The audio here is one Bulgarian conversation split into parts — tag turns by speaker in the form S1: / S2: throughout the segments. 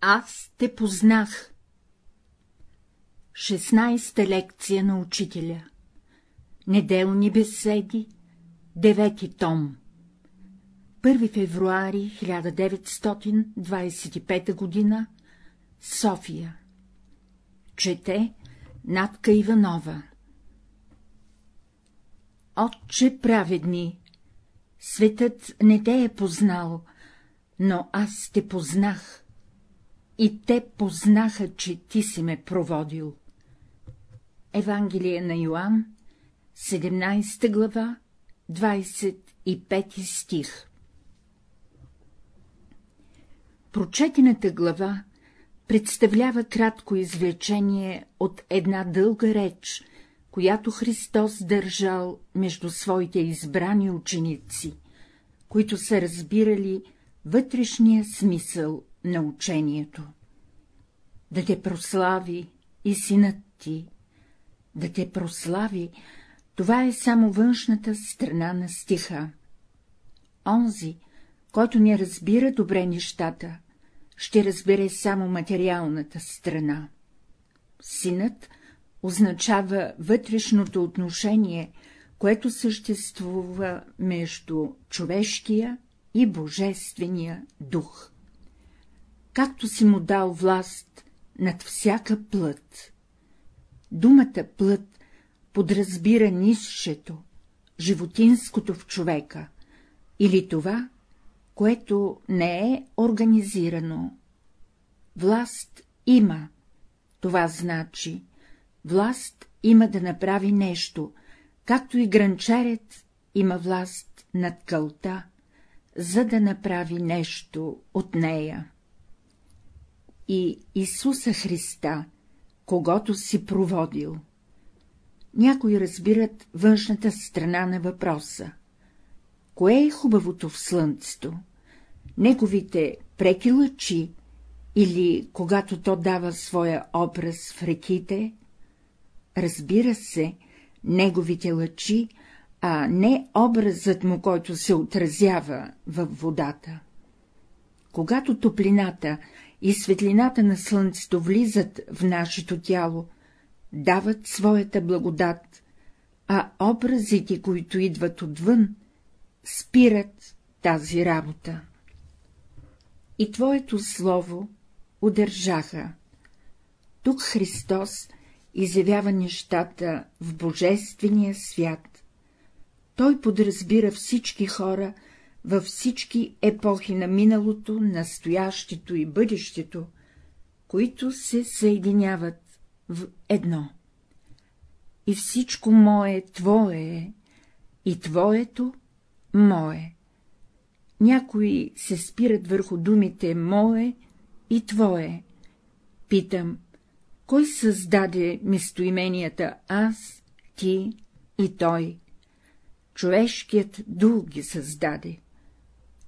S1: Аз те познах. 16-та лекция на учителя Неделни беседи, девети том 1 февруари 1925 г. София Чете Натка Иванова Отче праведни, светът не те е познал, но аз те познах, и те познаха, че ти си ме проводил. Евангелие на Йоанн, 17 глава, 25 стих Прочетената глава представлява кратко извлечение от една дълга реч, която Христос държал между своите избрани ученици, които са разбирали вътрешния смисъл на учението. Да те прослави и синът ти, да те прослави, това е само външната страна на стиха. Онзи, който не разбира добре нещата, ще разбере само материалната страна. Синът означава вътрешното отношение, което съществува между човешкия и божествения дух. Както си му дал власт над всяка плът. Думата плът подразбира низшето, животинското в човека, или това, което не е организирано. Власт има, това значи, власт има да направи нещо, както и гранчарят има власт над кълта, за да направи нещо от нея. И Исуса Христа, когато си проводил. Някои разбират външната страна на въпроса. Кое е хубавото в слънцето? Неговите преки лъчи или когато то дава своя образ в реките? Разбира се, неговите лъчи, а не образът му, който се отразява във водата. Когато топлината и светлината на слънцето влизат в нашето тяло, дават своята благодат, а образите, които идват отвън, спират тази работа. И Твоето слово удържаха. Тук Христос изявява нещата в божествения свят. Той подразбира всички хора във всички епохи на миналото, настоящето и бъдещето, които се съединяват в едно. И всичко мое твое е, и твоето мое. Някои се спират върху думите мое и твое. Питам, кой създаде местоименията аз, ти и той? Човешкият дух ги създаде.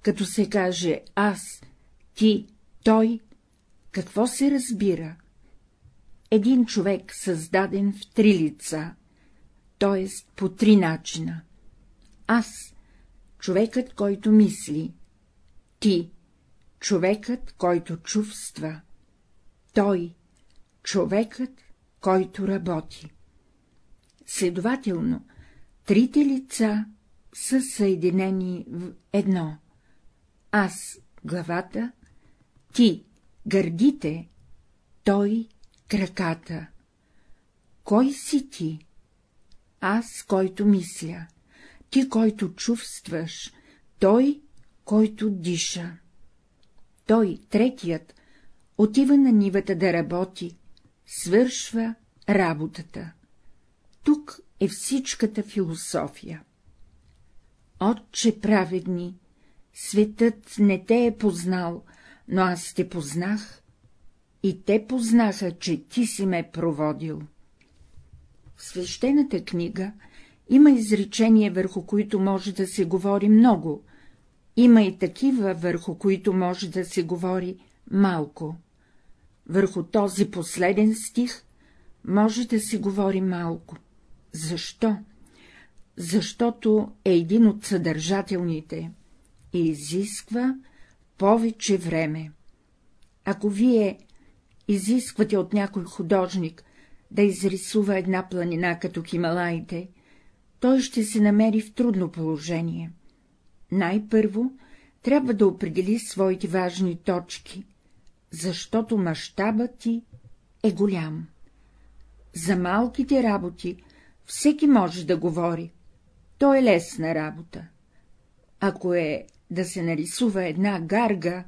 S1: Като се каже аз, ти, той, какво се разбира? Един човек, създаден в три лица, т.е. по три начина. Аз, човекът, който мисли, ти, човекът, който чувства, той, човекът, който работи. Следователно, трите лица са съединени в едно. Аз — главата, ти — гърдите, той — краката. Кой си ти? Аз, който мисля, ти, който чувстваш, той, който диша. Той, третият, отива на нивата да работи, свършва работата. Тук е всичката философия. Отче праведни, светът не те е познал, но аз те познах, и те познаха, че ти си ме проводил. В свещената книга има изречения, върху които може да се говори много, има и такива, върху които може да се говори малко. Върху този последен стих може да се говори малко. Защо? Защото е един от съдържателните и изисква повече време. Ако вие изисквате от някой художник да изрисува една планина като Хималаите, той ще се намери в трудно положение. Най-първо трябва да определи своите важни точки, защото мащабът ти е голям. За малките работи всеки може да говори, то е лесна работа. Ако е да се нарисува една гарга,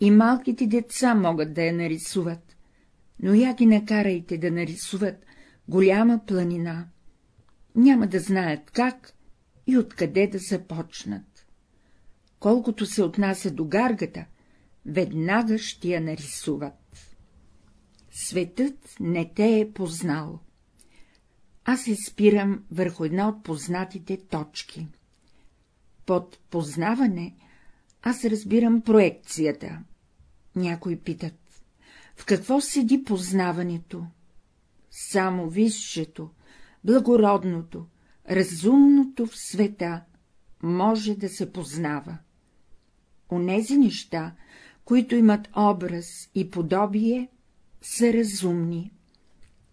S1: и малките деца могат да я нарисуват, но я ги накарайте да нарисуват голяма планина. Няма да знаят как и откъде да започнат. Колкото се отнася до гаргата, веднага ще я нарисуват. Светът не те е познал. Аз се спирам върху една от познатите точки. Под познаване аз разбирам проекцията. Някои питат, в какво седи познаването? Само висшето, благородното, разумното в света може да се познава. Онези неща, които имат образ и подобие, са разумни.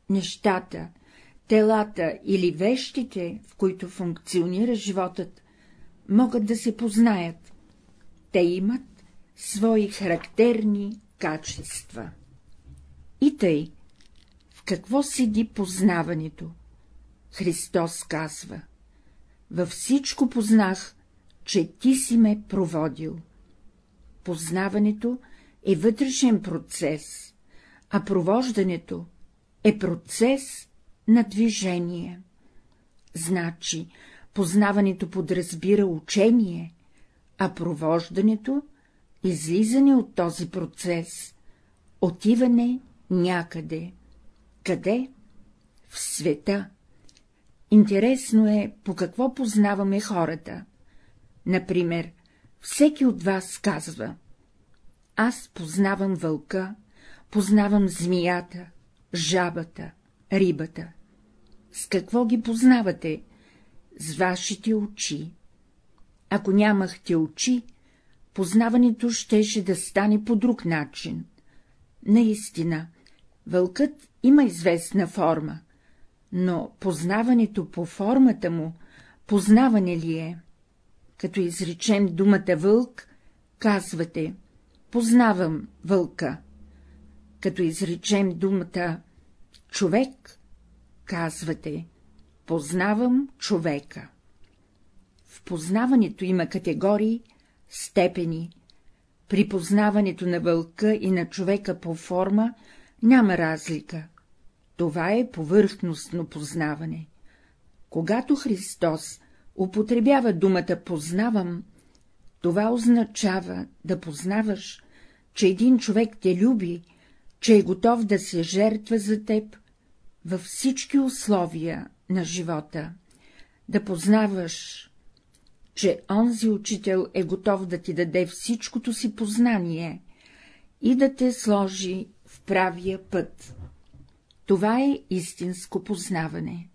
S1: Нещата, телата или вещите, в които функционира животът, могат да се познаят. Те имат свои характерни качества. И тъй, в какво седи познаването? Христос казва, във всичко познах, че ти си ме проводил. Познаването е вътрешен процес, а провождането е процес на движение. Значи, познаването подразбира учение, а провождането — излизане от този процес, отиване някъде. Къде? В света. Интересно е, по какво познаваме хората. Например, всеки от вас казва — аз познавам вълка, познавам змията, жабата, рибата. С какво ги познавате? С вашите очи. Ако нямахте очи, познаването щеше да стане по друг начин. Наистина, вълкът има известна форма, но познаването по формата му, познаване ли е? Като изречем думата вълк, казвате — познавам вълка. Като изречем думата човек, казвате — познавам човека. В познаването има категории, степени. При познаването на вълка и на човека по форма няма разлика. Това е повърхностно познаване. Когато Христос употребява думата познавам, това означава да познаваш, че един човек те люби, че е готов да се жертва за теб във всички условия на живота, да познаваш, че онзи учител е готов да ти даде всичкото си познание и да те сложи в правия път. Това е истинско познаване.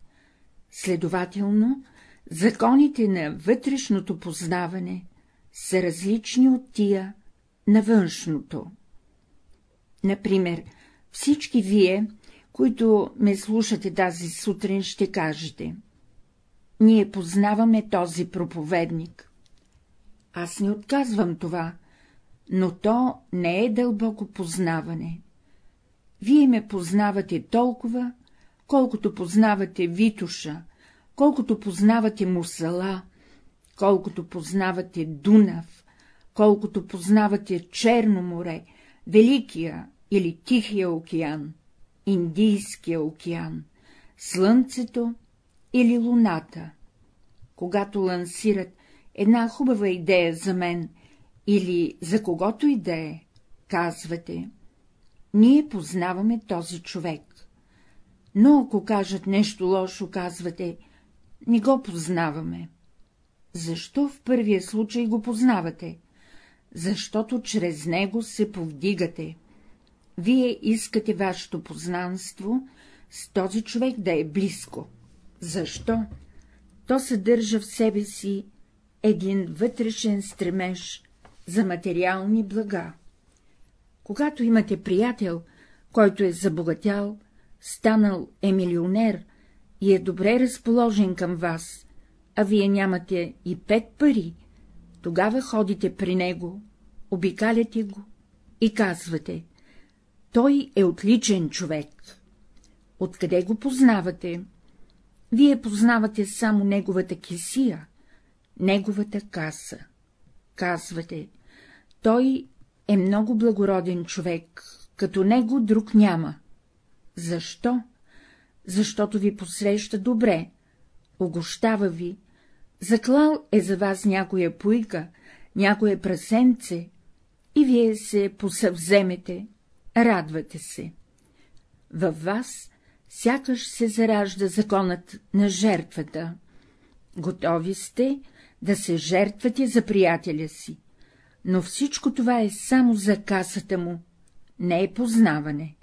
S1: Следователно, законите на вътрешното познаване са различни от тия на външното. Например, всички вие, които ме слушате тази сутрин, ще кажете — ние познаваме този проповедник. Аз не отказвам това, но то не е дълбоко познаване. Вие ме познавате толкова, колкото познавате Витуша, колкото познавате Мусала, колкото познавате Дунав, колкото познавате Черно море, Великия или Тихия океан, Индийския океан, Слънцето или Луната. Когато лансират една хубава идея за мен или за когото и да е, казвате, ние познаваме този човек. Но ако кажат нещо лошо, казвате, не го познаваме. Защо в първия случай го познавате? Защото чрез него се повдигате. Вие искате вашето познанство с този човек да е близко. Защо? То съдържа в себе си един вътрешен стремеж за материални блага. Когато имате приятел, който е забогатял, станал е милионер и е добре разположен към вас, а вие нямате и пет пари, тогава ходите при него, обикаляте го и казвате — той е отличен човек. Откъде го познавате? Вие познавате само неговата кисия, неговата каса. Казвате — той е много благороден човек, като него друг няма. Защо? Защото ви посреща добре, огощава ви, заклал е за вас някоя пуйка, някое прасенце, и вие се посъвземете, радвате се. Във вас сякаш се заражда законът на жертвата. Готови сте да се жертвате за приятеля си, но всичко това е само за касата му, не е познаване.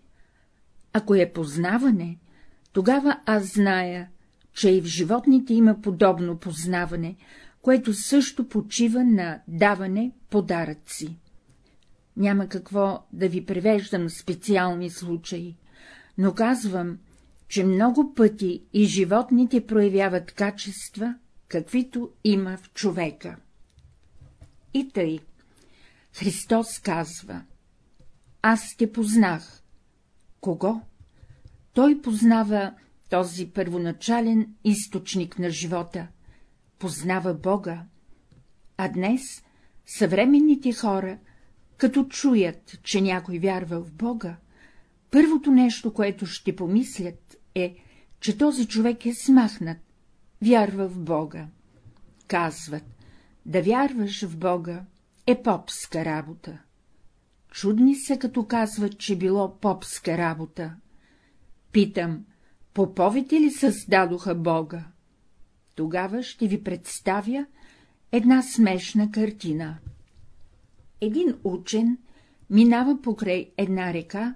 S1: Ако е познаване, тогава аз зная, че и в животните има подобно познаване, което също почива на даване подаръци. Няма какво да ви превеждам специални случаи, но казвам, че много пъти и животните проявяват качества, каквито има в човека. И тъй. Христос казва — аз те познах. Кого? Той познава този първоначален източник на живота, познава Бога. А днес съвременните хора, като чуят, че някой вярва в Бога, първото нещо, което ще помислят, е, че този човек е смахнат, вярва в Бога. Казват, да вярваш в Бога е попска работа. Чудни са, като казват, че било попска работа. Питам, поповите ли създадоха Бога? Тогава ще ви представя една смешна картина. Един учен минава покрай една река,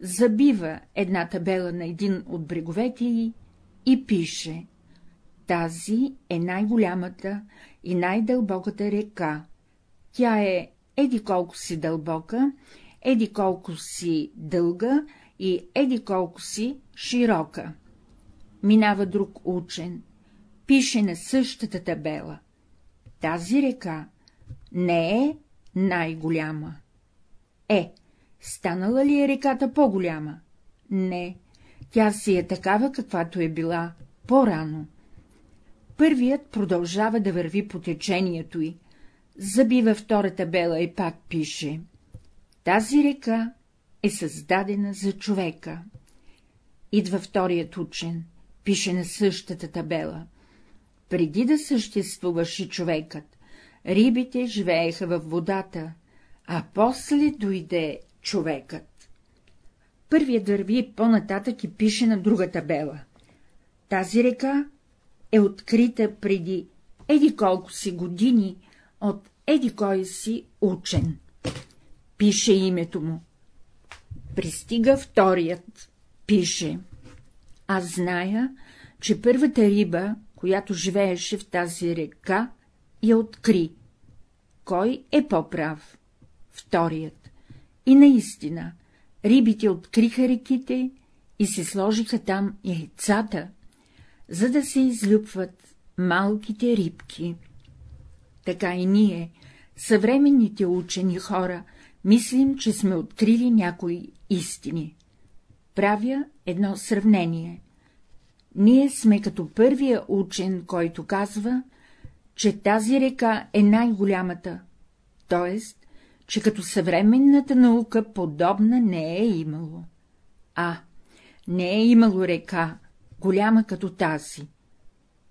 S1: забива една табела на един от бреговете й и пише — тази е най-голямата и най-дълбоката река. Тя е еди колко си дълбока, еди колко си дълга и еди колко си широка. Минава друг учен, пише на същата табела. Тази река не е най-голяма. Е, станала ли е реката по-голяма? Не, тя си е такава, каквато е била по-рано. Първият продължава да върви по течението й, забива втората бела и пак пише. Тази река е създадена за човека. Идва вторият учен, пише на същата табела. Преди да съществуваше човекът, рибите живееха във водата, а после дойде човекът. Първият върви по-нататък и пише на друга табела. Тази река е открита преди еди колко си години от еди кой си учен. Пише името му. Пристига вторият. Пише. Аз зная, че първата риба, която живееше в тази река, я откри. Кой е по-прав? Вторият. И наистина, рибите откриха реките и се сложиха там яйцата, за да се излюпват малките рибки. Така и ние, съвременните учени хора, мислим, че сме открили някои истини. Правя едно сравнение. Ние сме като първия учен, който казва, че тази река е най-голямата, т.е. че като съвременната наука подобна не е имало. А, не е имало река, голяма като тази.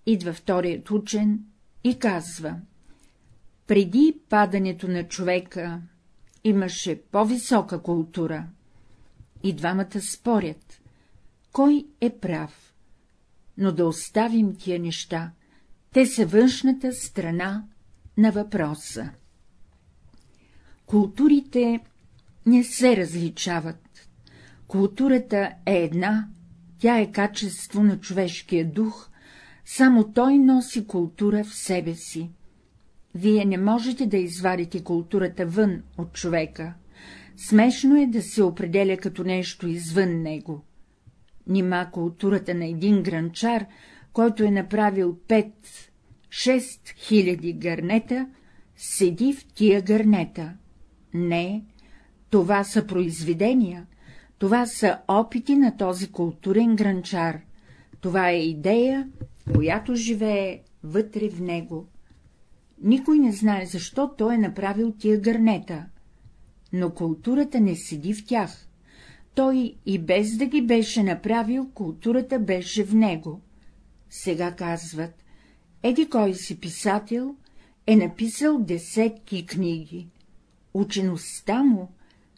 S1: Идва вторият учен и казва — преди падането на човека имаше по-висока култура. И двамата спорят, кой е прав. Но да оставим тия неща, те са външната страна на въпроса. Културите не се различават. Културата е една, тя е качество на човешкия дух, само той носи култура в себе си. Вие не можете да извадите културата вън от човека, Смешно е да се определя като нещо извън него. Нима културата на един гранчар, който е направил 5-6 хиляди гърнета, седи в тия гърнета. Не, това са произведения, това са опити на този културен гранчар, това е идея, която живее вътре в него. Никой не знае, защо той е направил тия гърнета, но културата не седи в тях. Той и без да ги беше направил, културата беше в него. Сега казват, еди кой си писател е написал десетки книги. Учеността му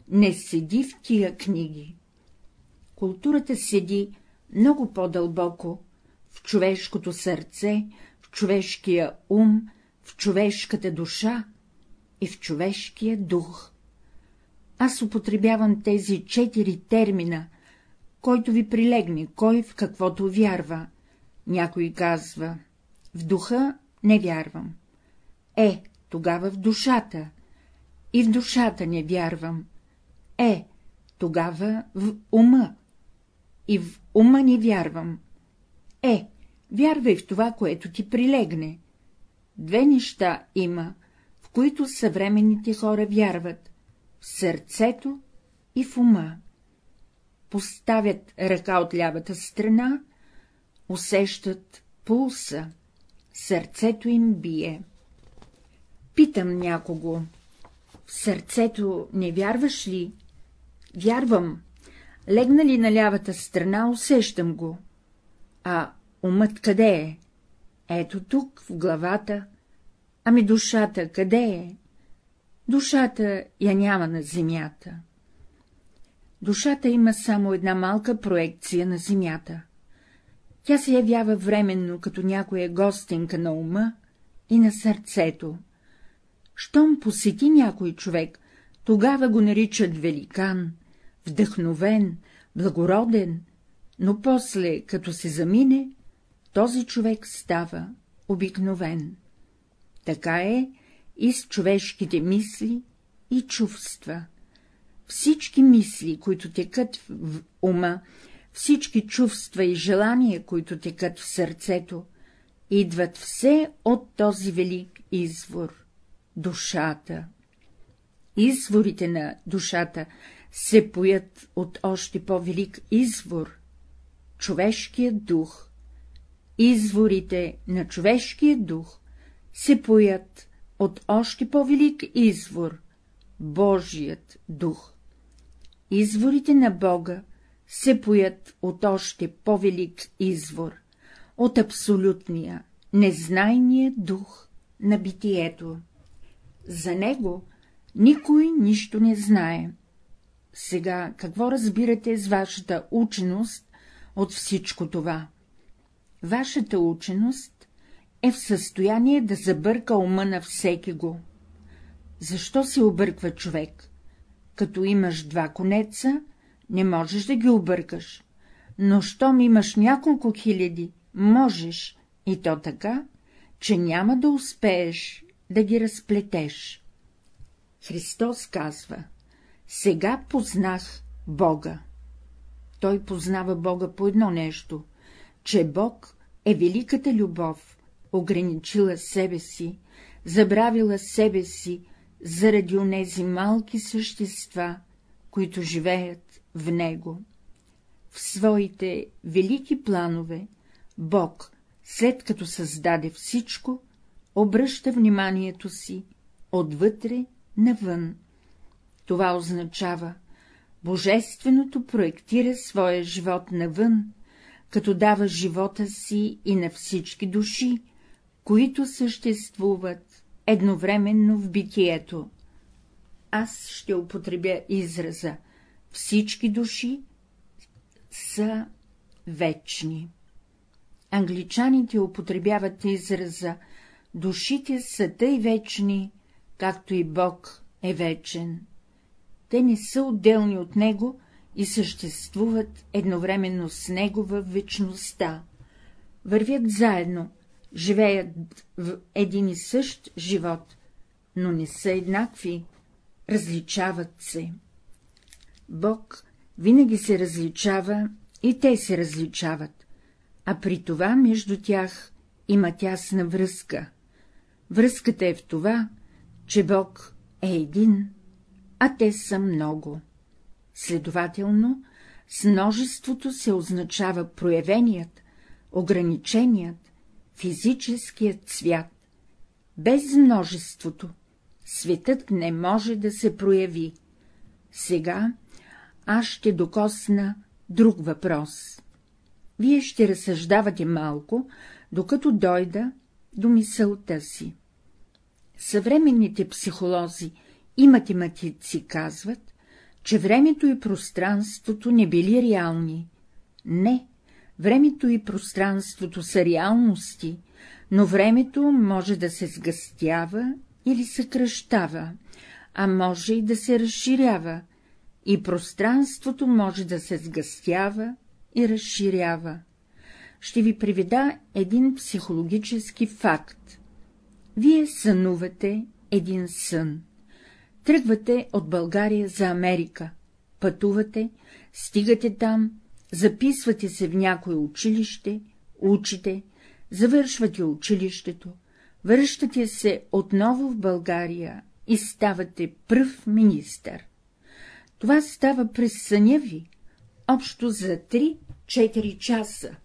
S1: не седи в тия книги. Културата седи много по-дълбоко, в човешкото сърце, в човешкия ум, в човешката душа и в човешкия дух. Аз употребявам тези четири термина, който ви прилегне, кой в каквото вярва. Някой казва, в духа не вярвам. Е, тогава в душата. И в душата не вярвам. Е, тогава в ума. И в ума не вярвам. Е, вярвай в това, което ти прилегне. Две неща има, в които съвременните хора вярват — в сърцето и в ума. Поставят ръка от лявата страна, усещат пулса, сърцето им бие. Питам някого, в сърцето не вярваш ли? Вярвам. Легна ли на лявата страна, усещам го. А умът къде е? Ето тук, в главата. Ами душата къде е? Душата я няма на земята. Душата има само една малка проекция на земята. Тя се явява временно като някоя гостинка на ума и на сърцето. Щом посети някой човек, тогава го наричат великан, вдъхновен, благороден, но после, като се замине, този човек става обикновен. Така е и с човешките мисли и чувства. Всички мисли, които текат в ума, всички чувства и желания, които текат в сърцето, идват все от този велик извор — душата. Изворите на душата се поят от още по-велик извор — човешкият дух. Изворите на човешкия дух се поят от още по-велик извор — Божият дух. Изворите на Бога се поят от още по-велик извор, от абсолютния, незнайния дух на битието. За него никой нищо не знае. Сега какво разбирате с вашата ученост от всичко това? Вашата ученост е в състояние да забърка ума на всеки го. Защо се обърква човек? Като имаш два конеца, не можеш да ги объркаш, но щом имаш няколко хиляди, можеш, и то така, че няма да успееш да ги разплетеш. Христос казва, сега познах Бога. Той познава Бога по едно нещо, че Бог е великата любов, ограничила себе си, забравила себе си заради онези малки същества, които живеят в него. В своите велики планове Бог, след като създаде всичко, обръща вниманието си отвътре навън. Това означава, Божественото проектира своя живот навън, като дава живота си и на всички души, които съществуват едновременно в битието. Аз ще употребя израза всички души са вечни. Англичаните употребяват израза душите са тъй вечни, както и Бог е вечен. Те не са отделни от Него и съществуват едновременно с Него във вечността. Вървят заедно, живеят в един и същ живот, но не са еднакви, различават се. Бог винаги се различава и те се различават, а при това между тях има тясна връзка. Връзката е в това, че Бог е един, а те са много. Следователно, с множеството се означава проявеният, ограниченият, физическият свят. Без множеството светът не може да се прояви. Сега аз ще докосна друг въпрос. Вие ще разсъждавате малко, докато дойда до мисълта си. Съвременните психолози и математици казват, че времето и пространството не били реални. Не, времето и пространството са реалности, но времето може да се сгъстява или съкръщава, а може и да се разширява, и пространството може да се сгъстява и разширява. Ще ви приведа един психологически факт. Вие сънувате един сън. Тръгвате от България за Америка, пътувате, стигате там, записвате се в някое училище, учите, завършвате училището, връщате се отново в България и ставате пръв министър. Това става през съня ви, общо за 3-4 часа,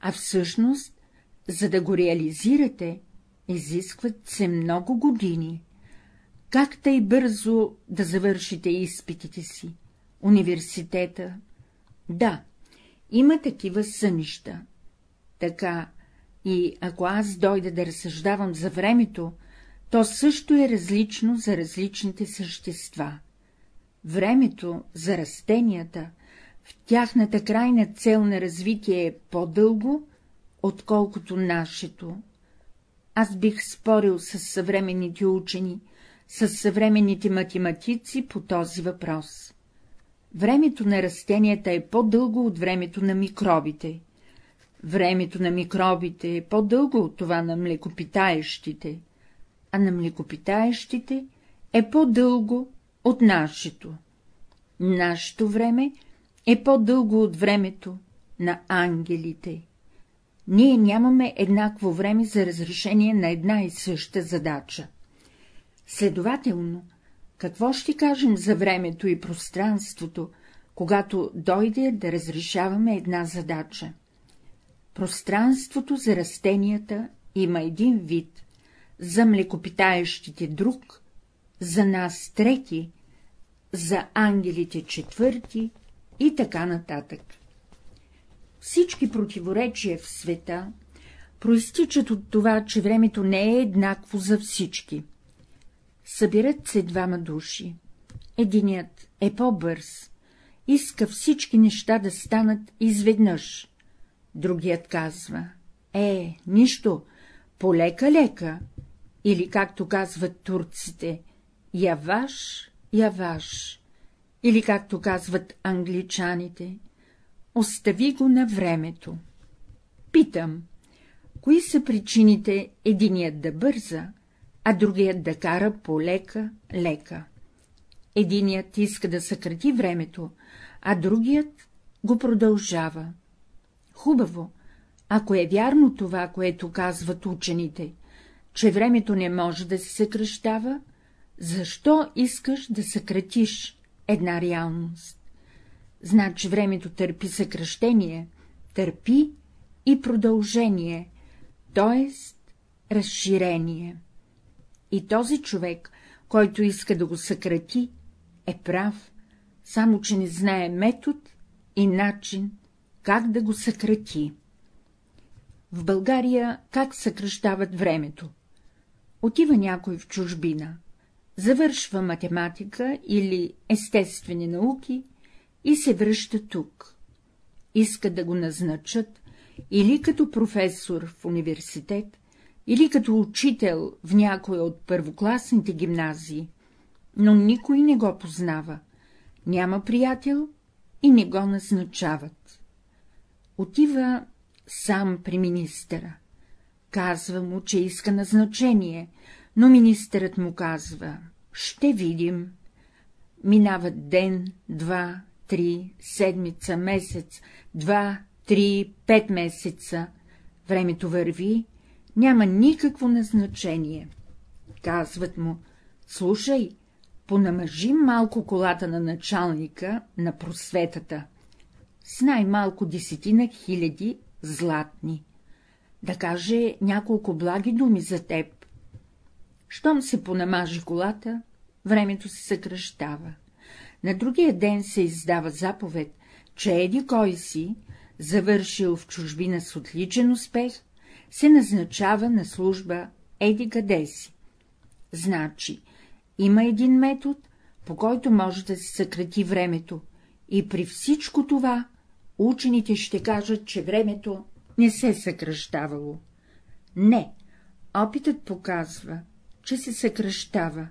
S1: а всъщност, за да го реализирате, изискват се много години. Как тъй бързо да завършите изпитите си? Университета? Да, има такива сънища. Така, и ако аз дойда да разсъждавам за времето, то също е различно за различните същества. Времето за растенията в тяхната крайна цел на развитие е по-дълго, отколкото нашето. Аз бих спорил с съвременните учени, с съвременните математици по този въпрос. Времето на растенията е по-дълго от времето на микробите. Времето на микробите е по-дълго от това на млекопитаещите, а на млекопитаещите е по-дълго от нашето. Нашето време е по-дълго от времето на ангелите. Ние нямаме еднакво време за разрешение на една и съща задача. Следователно, какво ще кажем за времето и пространството, когато дойде да разрешаваме една задача? Пространството за растенията има един вид, за млекопитаещите друг, за нас трети, за ангелите четвърти и така нататък. Всички противоречия в света проистичат от това, че времето не е еднакво за всички. Събират се двама души. Единият е по-бърз, иска всички неща да станат изведнъж. Другият казва — е, нищо, полека-лека, или, както казват турците, яваш, яваш, или, както казват англичаните, остави го на времето. Питам, кои са причините единият да бърза, а другият да кара полека-лека? Единият иска да съкрати времето, а другият го продължава. Хубаво, ако е вярно това, което казват учените, че времето не може да се съкръщава, защо искаш да съкратиш една реалност? Значи времето търпи съкръщение, търпи и продължение, т.е. разширение. И този човек, който иска да го съкрати, е прав, само че не знае метод и начин, как да го съкрати. В България как съкръщават времето? Отива някой в чужбина, завършва математика или естествени науки и се връща тук. Иска да го назначат или като професор в университет, или като учител в някой от първокласните гимназии, но никой не го познава, няма приятел и не го назначават. Отива сам при министъра. Казва му, че иска назначение, но министърът му казва — ще видим. Минават ден, два, три, седмица, месец, два, три, пет месеца. Времето върви, няма никакво назначение. Казват му, слушай, понамажи малко колата на началника на просветата, с най-малко десетина хиляди златни, да каже няколко благи думи за теб. Щом се понамажи колата, времето се съкръщава. На другия ден се издава заповед, че еди кой си, завършил в чужбина с отличен успех, се назначава на служба еди къде си. Значи, има един метод, по който може да се съкрати времето, и при всичко това учените ще кажат, че времето не се съкръщавало. Не, опитът показва, че се съкръщава,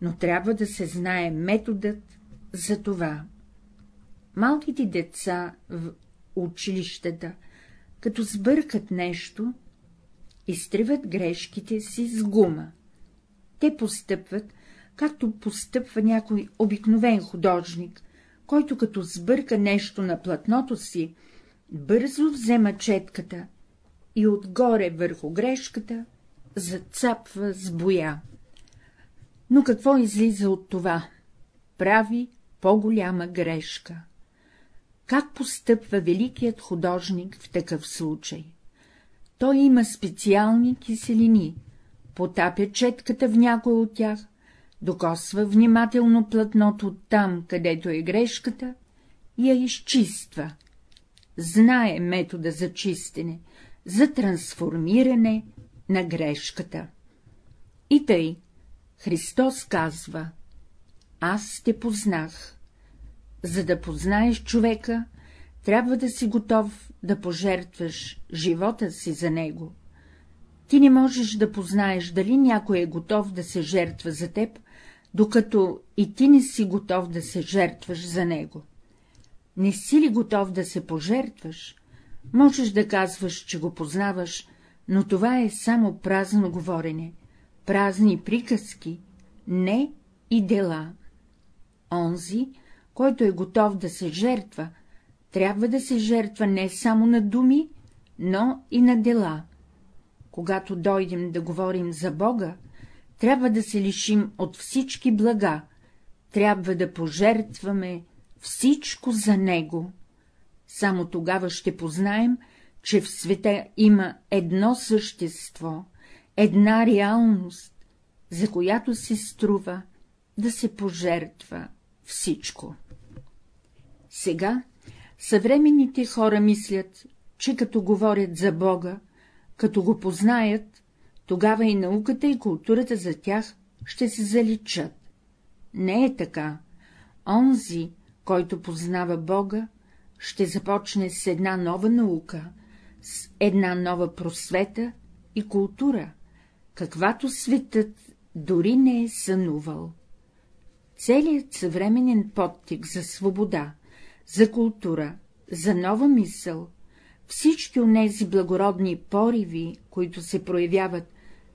S1: но трябва да се знае методът за това. Малките деца в училищата, като сбъркат нещо, изтриват грешките си с гума. Те постъпват, както постъпва някой обикновен художник, който като сбърка нещо на платното си, бързо взема четката и отгоре върху грешката зацапва с боя. Но какво излиза от това? Прави по-голяма грешка. Как постъпва великият художник в такъв случай? Той има специални киселини, потапя четката в някой от тях, докосва внимателно платното там, където е грешката, и я изчиства. Знае метода за чистене, за трансформиране на грешката. И тъй, Христос казва, аз те познах. За да познаеш човека, трябва да си готов да пожертваш живота си за него. Ти не можеш да познаеш дали някой е готов да се жертва за теб, докато и ти не си готов да се жертваш за него. Не си ли готов да се пожертваш, можеш да казваш, че го познаваш, но това е само празно говорене, празни приказки, не и дела. Онзи, който е готов да се жертва, трябва да се жертва не само на думи, но и на дела. Когато дойдем да говорим за Бога, трябва да се лишим от всички блага, трябва да пожертваме всичко за Него. Само тогава ще познаем, че в света има едно същество, една реалност, за която се струва да се пожертва всичко. Сега съвременните хора мислят, че като говорят за Бога, като го познаят, тогава и науката и културата за тях ще се заличат. Не е така. Онзи, който познава Бога, ще започне с една нова наука, с една нова просвета и култура, каквато светът дори не е сънувал. Целият съвременен подтик за свобода, за култура, за нова мисъл, всички онези благородни пориви, които се проявяват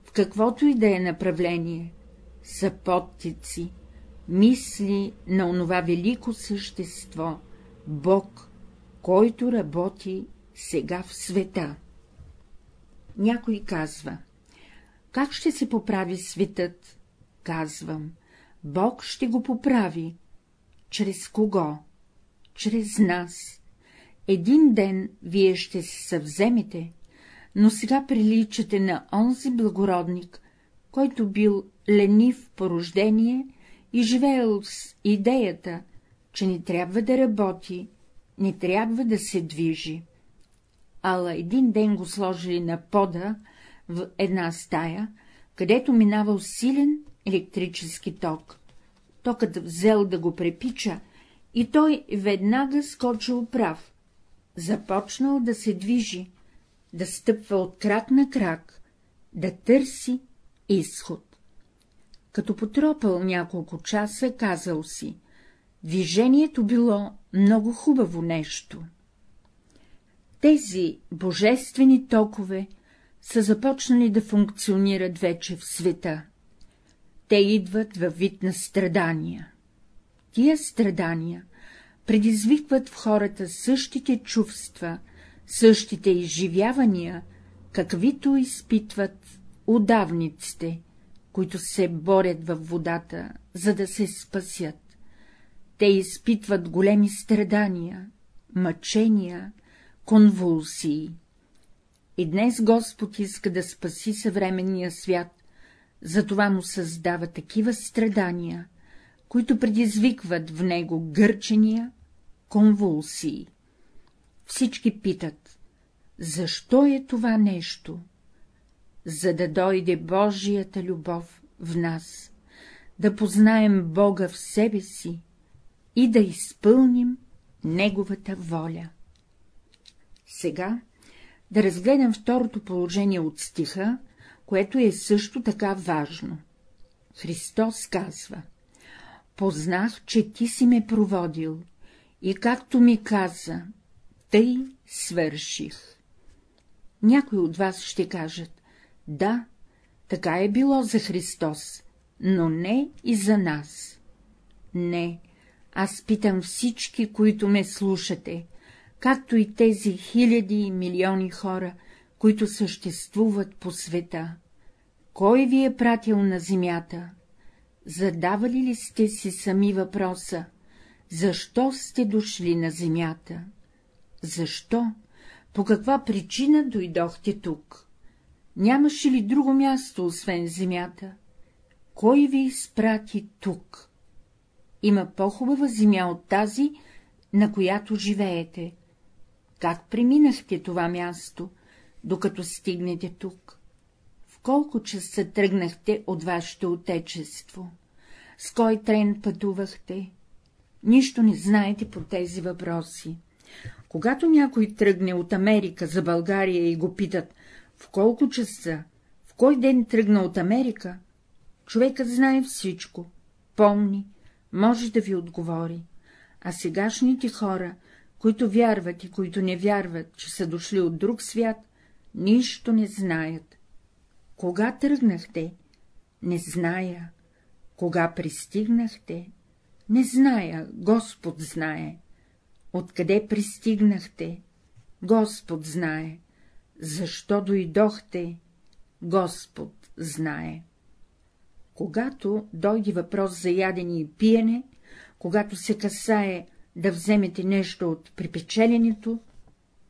S1: в каквото и да е направление, са подтици, мисли на онова велико същество, Бог, който работи сега в света. Някой казва, как ще се поправи светът? Казвам, Бог ще го поправи. Чрез кого? Чрез нас. Един ден вие ще се съвземете, но сега приличате на онзи благородник, който бил ленив по рождение и живеел с идеята, че не трябва да работи, не трябва да се движи. Ала един ден го сложили на пода в една стая, където минавал силен електрически ток. Токът взел да го препича и той веднага скочил прав. Започнал да се движи, да стъпва от крак на крак, да търси изход. Като потропал няколко часа, казал си, движението било много хубаво нещо. Тези божествени токове са започнали да функционират вече в света. Те идват във вид на страдания. тия страдания предизвикват в хората същите чувства, същите изживявания, каквито изпитват удавниците, които се борят във водата, за да се спасят. Те изпитват големи страдания, мъчения, конвулсии. И днес Господ иска да спаси съвременния свят, затова му създава такива страдания, които предизвикват в него гърчения, конвулсии. Всички питат, защо е това нещо? За да дойде Божията любов в нас, да познаем Бога в себе си и да изпълним Неговата воля. Сега да разгледам второто положение от стиха, което е също така важно. Христос казва — Познах, че ти си ме проводил, и както ми каза, тъй свърших. Някои от вас ще кажат — да, така е било за Христос, но не и за нас. Не, аз питам всички, които ме слушате, както и тези хиляди и милиони хора, които съществуват по света. Кой ви е пратил на земята? Задавали ли сте си сами въпроса, защо сте дошли на земята? Защо? По каква причина дойдохте тук? Нямаше ли друго място, освен земята? Кой ви изпрати тук? Има по-хубава земя от тази, на която живеете. Как преминахте това място, докато стигнете тук? В колко часа тръгнахте от вашето отечество? С кой трен пътувахте? Нищо не знаете по тези въпроси. Когато някой тръгне от Америка за България и го питат, в колко часа, в кой ден тръгна от Америка, човекът знае всичко, помни, може да ви отговори, а сегашните хора, които вярват и които не вярват, че са дошли от друг свят, нищо не знаят. Кога тръгнахте? Не зная. Кога пристигнахте? Не зная, Господ знае. Откъде пристигнахте? Господ знае. Защо дойдохте? Господ знае. Когато дойде въпрос за ядене и пиене, когато се касае да вземете нещо от припечеленето,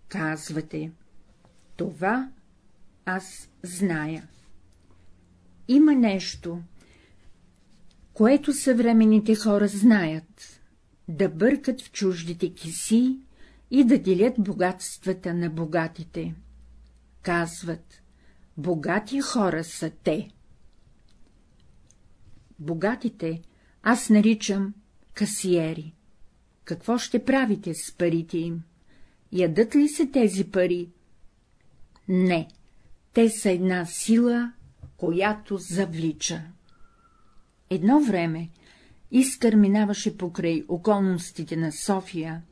S1: казвате — това аз зная. Има нещо, което съвременните хора знаят — да бъркат в чуждите киси и да делят богатствата на богатите. Казват — богати хора са те. Богатите аз наричам касиери. Какво ще правите с парите им? Ядат ли се тези пари? Не, те са една сила, която завлича. Едно време Искър минаваше покрай околностите на София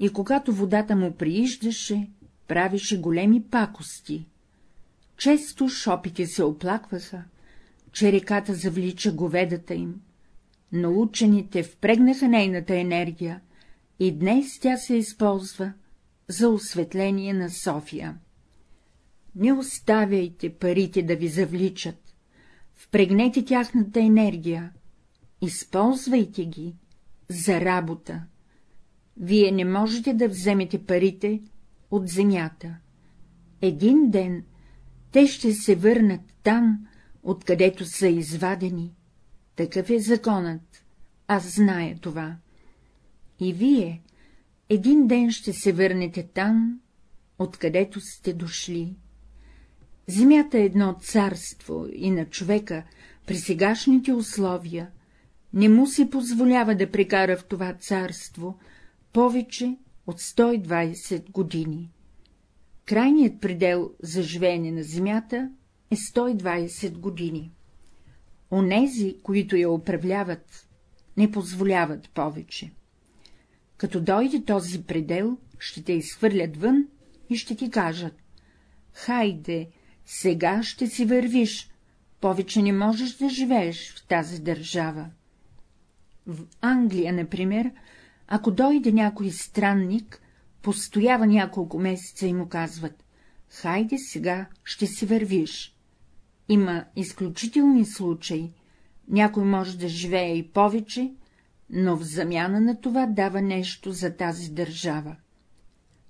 S1: и когато водата му прииждаше, правеше големи пакости. Често шопите се оплакваха, че реката завлича говедата им, но учените впрегнаха нейната енергия и днес тя се използва за осветление на София. Не оставяйте парите да ви завличат, впрегнете тяхната енергия, използвайте ги за работа. Вие не можете да вземете парите от земята. Един ден те ще се върнат там, откъдето са извадени. Такъв е законът, аз зная това. И вие един ден ще се върнете там, откъдето сте дошли. Земята е едно царство и на човека при сегашните условия не му се позволява да прекара в това царство повече от 120 години. Крайният предел за живеене на земята е 120 години. Онези, които я управляват, не позволяват повече. Като дойде този предел, ще те изхвърлят вън и ще ти кажат — хайде, сега ще си вървиш, повече не можеш да живееш в тази държава. В Англия, например, ако дойде някой странник, постоява няколко месеца и му казват — хайде сега ще си вървиш. Има изключителни случаи, някой може да живее и повече, но в замяна на това дава нещо за тази държава.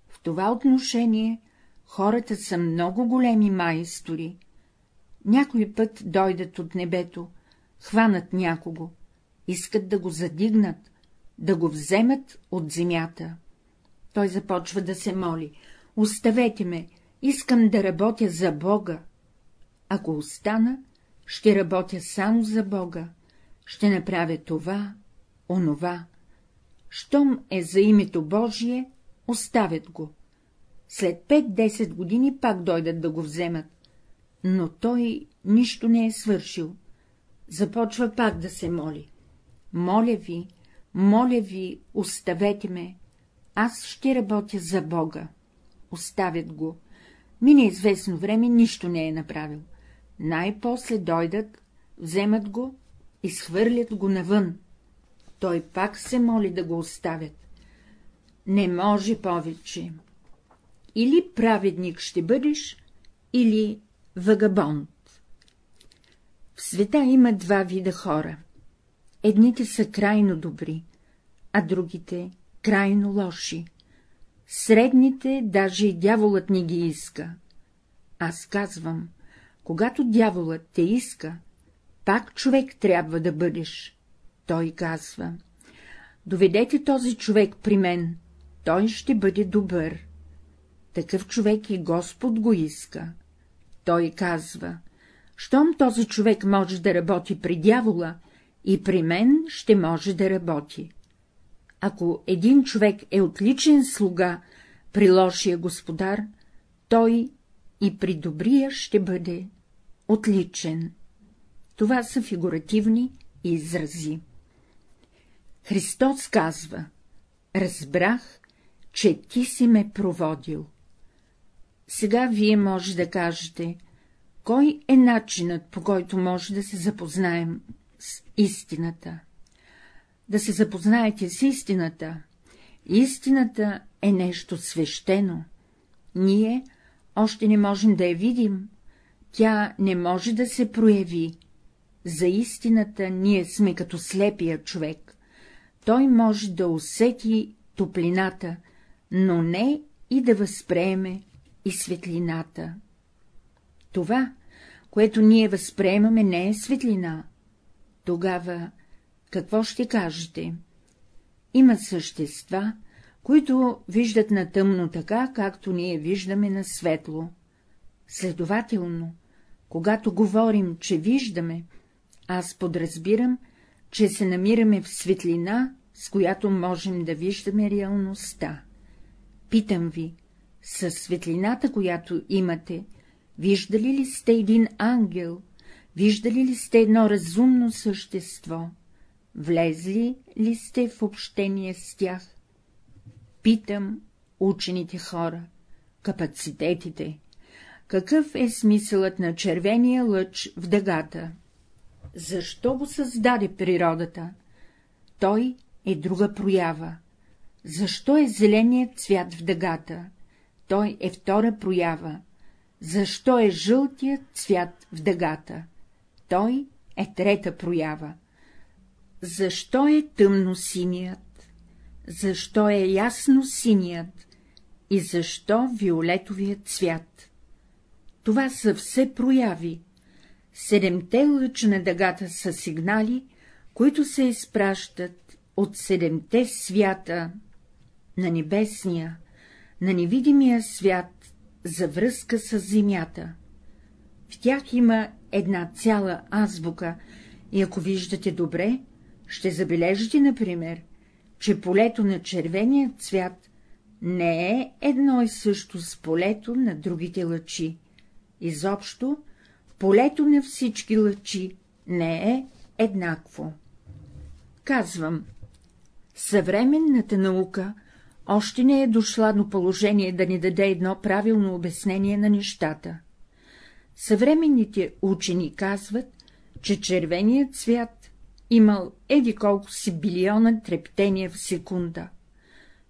S1: В това отношение хората са много големи майстори. Някой път дойдат от небето, хванат някого, искат да го задигнат, да го вземат от земята. Той започва да се моли. Оставете ме, искам да работя за Бога. Ако остана, ще работя само за Бога, ще направя това, онова. Щом е за името Божие, оставят го. След 5-10 години пак дойдат да го вземат, но той нищо не е свършил. Започва пак да се моли. Моля ви, моля ви, оставете ме, аз ще работя за Бога. Оставят го. Мине известно време, нищо не е направил. Най-после дойдат, вземат го, изхвърлят го навън. Той пак се моли да го оставят. Не може повече. Или праведник ще бъдеш, или вагабонт. В света има два вида хора. Едните са крайно добри, а другите — крайно лоши. Средните даже и дяволът не ги иска. Аз казвам, когато дяволът те иска, пак човек трябва да бъдеш. Той казва, доведете този човек при мен, той ще бъде добър. Такъв човек и Господ го иска. Той казва, щом този човек може да работи при дявола, и при мен ще може да работи. Ако един човек е отличен слуга при лошия господар, той и при добрия ще бъде отличен. Това са фигуративни изрази. Христос казва — разбрах, че ти си ме проводил. Сега вие може да кажете, кой е начинът, по който може да се запознаем с истината? Да се запознаете с истината. Истината е нещо свещено. Ние още не можем да я видим, тя не може да се прояви. За истината ние сме като слепия човек. Той може да усети топлината, но не и да възприеме и светлината. Това, което ние възприемаме, не е светлина. Тогава какво ще кажете? Има същества, които виждат на тъмно така, както ние виждаме на светло. Следователно, когато говорим, че виждаме, аз подразбирам, че се намираме в светлина, с която можем да виждаме реалността. Питам ви, със светлината, която имате, виждали ли сте един ангел, виждали ли сте едно разумно същество, влезли ли сте в общение с тях? Питам учените хора, капацитетите, какъв е смисълът на червения лъч в дъгата? Защо го създаде природата? Той е друга проява. Защо е зеленият цвят в дъгата? Той е втора проява. Защо е жълтият цвят в дъгата? Той е трета проява. Защо е тъмно синият? Защо е ясно синият? И защо виолетовият цвят? Това са все прояви. Седемте лъча на дъгата са сигнали, които се изпращат от седемте свята на небесния, на невидимия свят за връзка с земята. В тях има една цяла азбука, и ако виждате добре, ще забележите, например, че полето на червения цвят не е едно и също с полето на другите лъчи. Изобщо, полето на всички лъчи не е еднакво. Казвам, съвременната наука още не е дошла до положение да ни даде едно правилно обяснение на нещата. Съвременните учени казват, че червеният цвят имал еди колко си билиона трептения в секунда,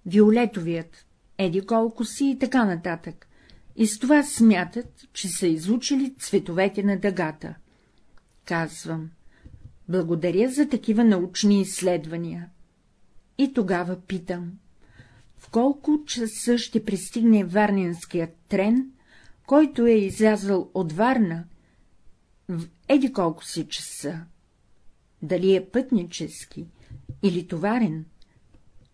S1: виолетовият еди колко си и така нататък, и с това смятат, че са изучили цветовете на дъгата. Казвам, благодаря за такива научни изследвания. И тогава питам, в колко часа ще пристигне Варненският трен, който е излязъл от Варна, в еди колко си часа? Дали е пътнически или товарен?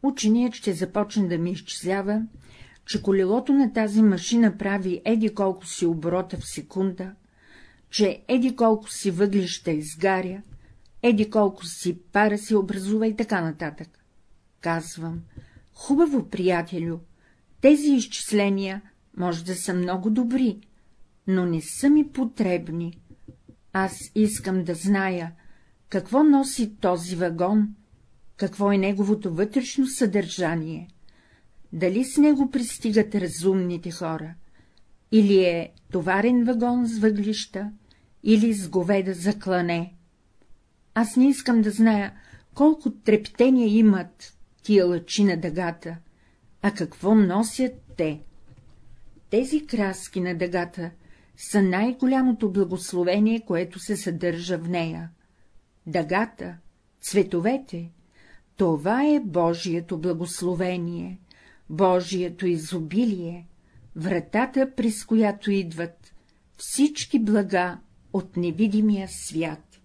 S1: Ученият ще започне да ми изчислява, че колелото на тази машина прави еди колко си оборота в секунда, че еди колко си въглища изгаря, еди колко си пара се образува и така нататък. Казвам, хубаво, приятелю, тези изчисления може да са много добри, но не са ми потребни. Аз искам да зная, какво носи този вагон, какво е неговото вътрешно съдържание, дали с него пристигат разумните хора, или е товарен вагон с въглища, или с говеда за клане. Аз не искам да зная, колко трептения имат тия лъчи на дъгата, а какво носят те. Тези краски на дъгата са най-голямото благословение, което се съдържа в нея. Дъгата, цветовете, това е Божието благословение, Божието изобилие, вратата, през която идват всички блага от невидимия свят.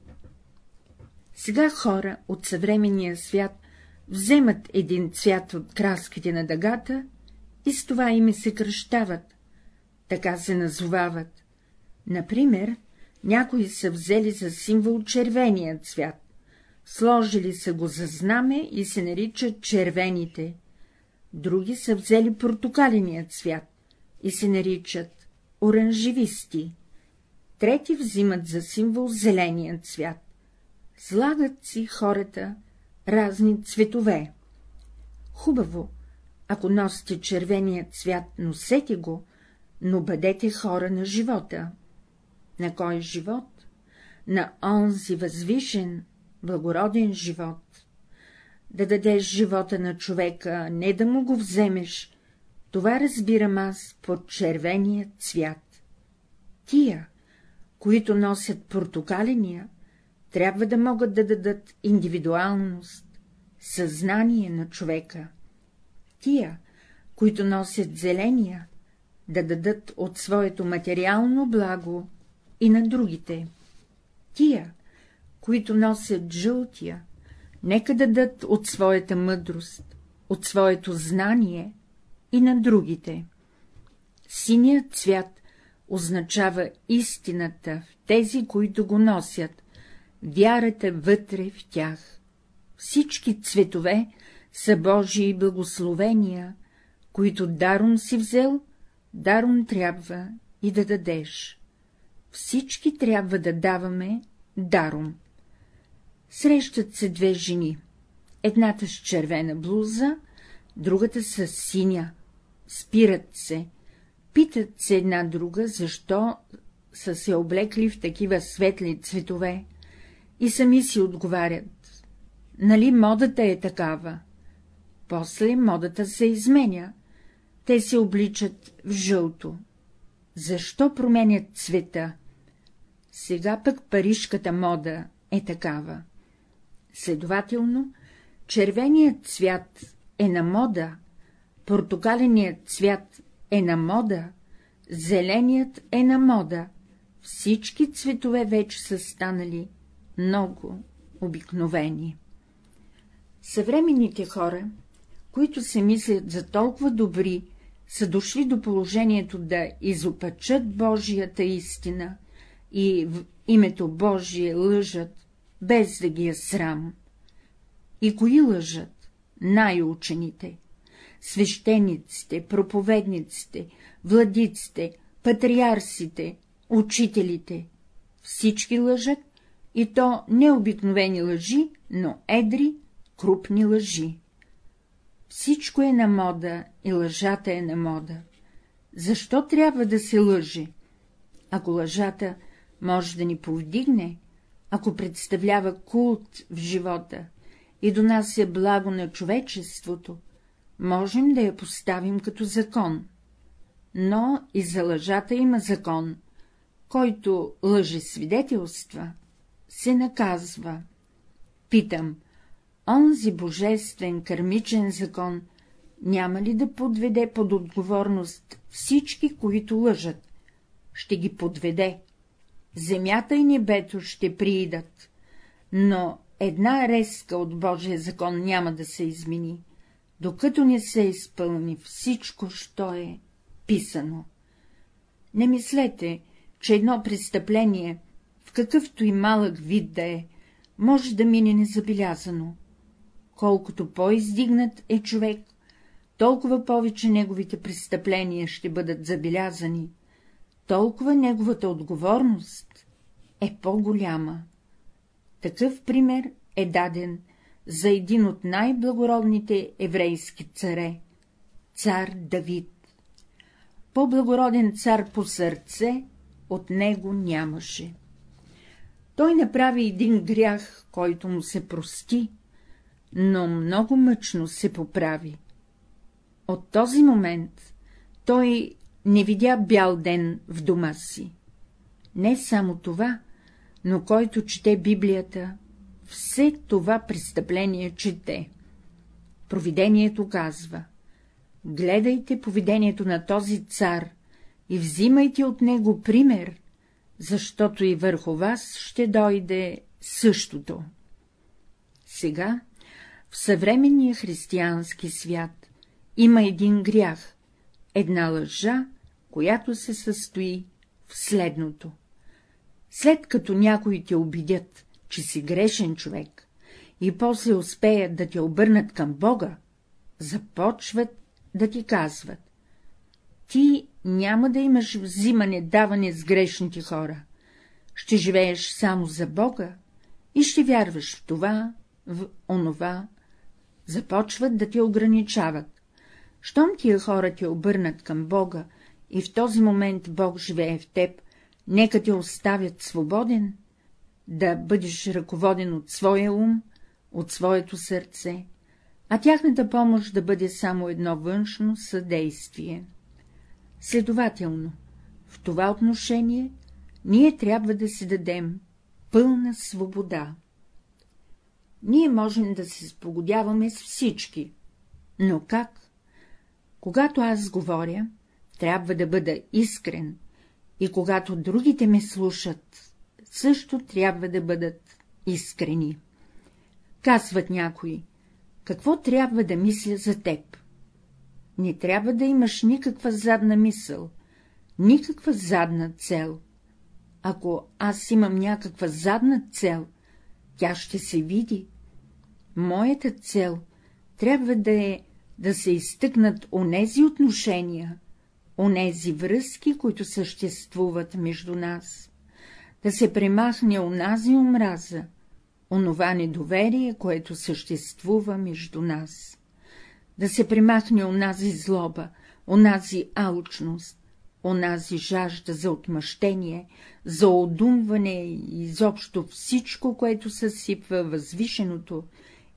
S1: Сега хора от съвременния свят вземат един цвят от краските на дъгата и с това име се кръщават, така се назовават. Например, някои са взели за символ червения цвят, сложили са го за знаме и се наричат червените, други са взели портокаления цвят и се наричат оранжевисти, трети взимат за символ зеления цвят. Слагат си хората разни цветове. Хубаво, ако носите червения цвят, носете го, но бъдете хора на живота. На кой живот? На онзи възвишен, благороден живот. Да дадеш живота на човека, не да му го вземеш, това разбирам аз под червения цвят. Тия, които носят портокаления, трябва да могат да дадат индивидуалност, съзнание на човека. Тия, които носят зеления, да дадат от своето материално благо и на другите. Тия, които носят жълтия, нека дадат от своята мъдрост, от своето знание и на другите. Синият цвят означава истината в тези, които го носят, вярата вътре в тях. Всички цветове са Божии благословения, които даром си взел, даром трябва и да дадеш. Всички трябва да даваме даром. Срещат се две жени, едната с червена блуза, другата с синя, спират се, питат се една друга, защо са се облекли в такива светли цветове, и сами си отговарят, нали модата е такава. После модата се изменя, те се обличат в жълто. Защо променят цвета? Сега пък парижката мода е такава. Следователно, червеният цвят е на мода, портокаленият цвят е на мода, зеленият е на мода, всички цветове вече са станали много обикновени. Съвременните хора, които се мислят за толкова добри, са дошли до положението да изопачат Божията истина и в името Божие лъжат, без да ги е срам. И кои лъжат? Най-учените. Свещениците, проповедниците, владиците, патриарсите, учителите. Всички лъжат, и то не обикновени лъжи, но едри, крупни лъжи. Всичко е на мода и лъжата е на мода. Защо трябва да се лъже? Ако лъжата може да ни повдигне, ако представлява култ в живота и донася благо на човечеството, можем да я поставим като закон. Но и за лъжата има закон, който лъже свидетелства, се наказва. Питам, онзи божествен кармичен закон няма ли да подведе под отговорност всички, които лъжат? Ще ги подведе. Земята и небето ще приидат, но една резка от Божия закон няма да се измени, докато не се изпълни всичко, що е писано. Не мислете, че едно престъпление, в какъвто и малък вид да е, може да мине незабелязано. Колкото по-издигнат е човек, толкова повече неговите престъпления ще бъдат забелязани, толкова неговата отговорност е по-голяма. Такъв пример е даден за един от най-благородните еврейски царе — цар Давид. По-благороден цар по сърце от него нямаше. Той направи един грях, който му се прости, но много мъчно се поправи. От този момент той не видя бял ден в дома си. Не само това, но който чете Библията, все това престъпление чете. Провидението казва — гледайте поведението на този цар и взимайте от него пример, защото и върху вас ще дойде същото. Сега, в съвременния християнски свят, има един грях, една лъжа, която се състои в следното. След като някои те убедят, че си грешен човек, и после успеят да те обърнат към Бога, започват да ти казват. Ти няма да имаш взимане-даване с грешните хора, ще живееш само за Бога и ще вярваш в това, в онова, започват да те ограничават. Щом тия хора те обърнат към Бога и в този момент Бог живее в теб, нека те оставят свободен, да бъдеш ръководен от своя ум, от своето сърце, а тяхната помощ да бъде само едно външно съдействие. Следователно, в това отношение ние трябва да си дадем пълна свобода. Ние можем да се спогодяваме с всички, но как? Когато аз говоря, трябва да бъда искрен, и когато другите ме слушат, също трябва да бъдат искрени. Казват някои, какво трябва да мисля за теб? Не трябва да имаш никаква задна мисъл, никаква задна цел. Ако аз имам някаква задна цел, тя ще се види. Моята цел трябва да е да се изтъкнат онези отношения, онези връзки, които съществуват между нас, да се премахне онази омраза, онова недоверие, което съществува между нас, да се премахне онази злоба, онази алчност, онази жажда за отмъщение, за одумване и изобщо всичко, което съсипва възвишеното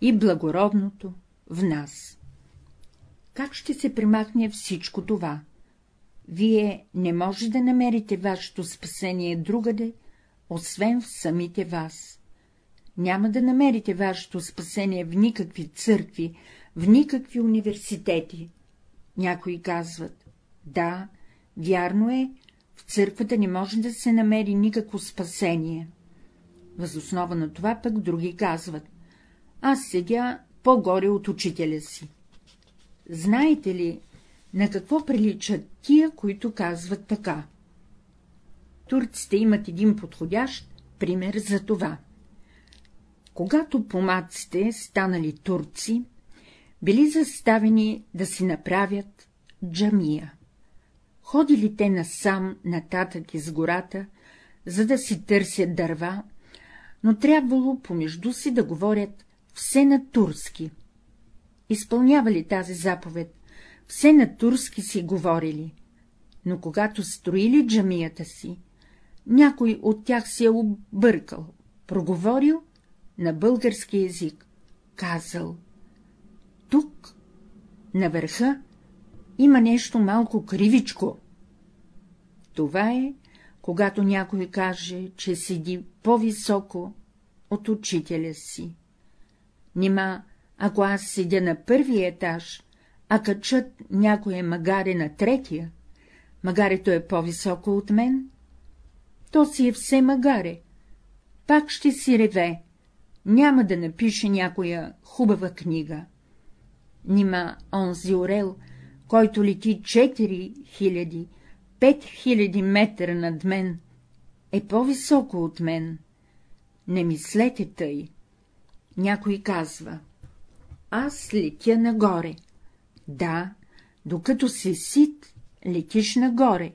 S1: и благородното в нас. Как ще се примахне всичко това? Вие не може да намерите вашето спасение другаде, освен в самите вас. Няма да намерите вашето спасение в никакви църкви, в никакви университети. Някои казват, да, вярно е, в църквата не може да се намери никакво спасение. Възоснова на това пък други казват, аз седя по-горе от учителя си. Знаете ли, на какво приличат тия, които казват така? Турците имат един подходящ пример за това. Когато помаците станали турци, били заставени да си направят джамия. Ходили те насам нататък из гората, за да си търсят дърва, но трябвало помежду си да говорят все на турски. Изпълнявали тази заповед, все на турски си говорили, но когато строили джамията си, някой от тях се е объркал, проговорил на български език, казал — тук, на върха, има нещо малко кривичко. Това е, когато някой каже, че седи по-високо от учителя си. Нима, ако аз седя на първия етаж, а качат някое магаре на третия, магарето е по-високо от мен, то си е все магаре, пак ще си реве, няма да напише някоя хубава книга. Нима онзи орел, който лети 4000, 5000 метра над мен, е по-високо от мен. Не мислете тъй. Някой казва, аз летя нагоре. Да, докато си сит, летиш нагоре,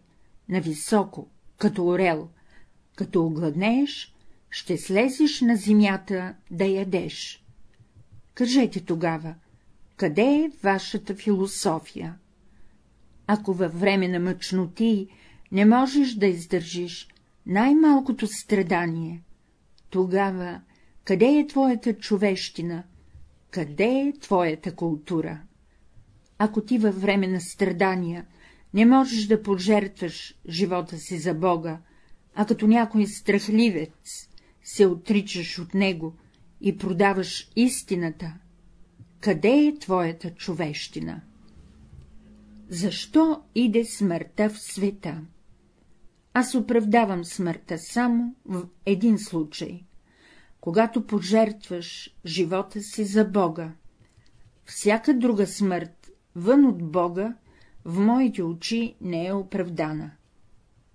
S1: нависоко, като орел. Като огладнееш, ще слезеш на земята да ядеш. Кажете тогава, къде е вашата философия? Ако във време на мъчноти не можеш да издържиш най-малкото страдание, тогава къде е твоята човещина, къде е твоята култура? Ако ти във време на страдания не можеш да пожертваш живота си за Бога, а като някой страхливец се отричаш от него и продаваш истината, къде е твоята човещина? Защо иде смъртта в света? Аз оправдавам смъртта само в един случай — когато пожертваш живота си за Бога. Всяка друга смърт, вън от Бога, в моите очи не е оправдана.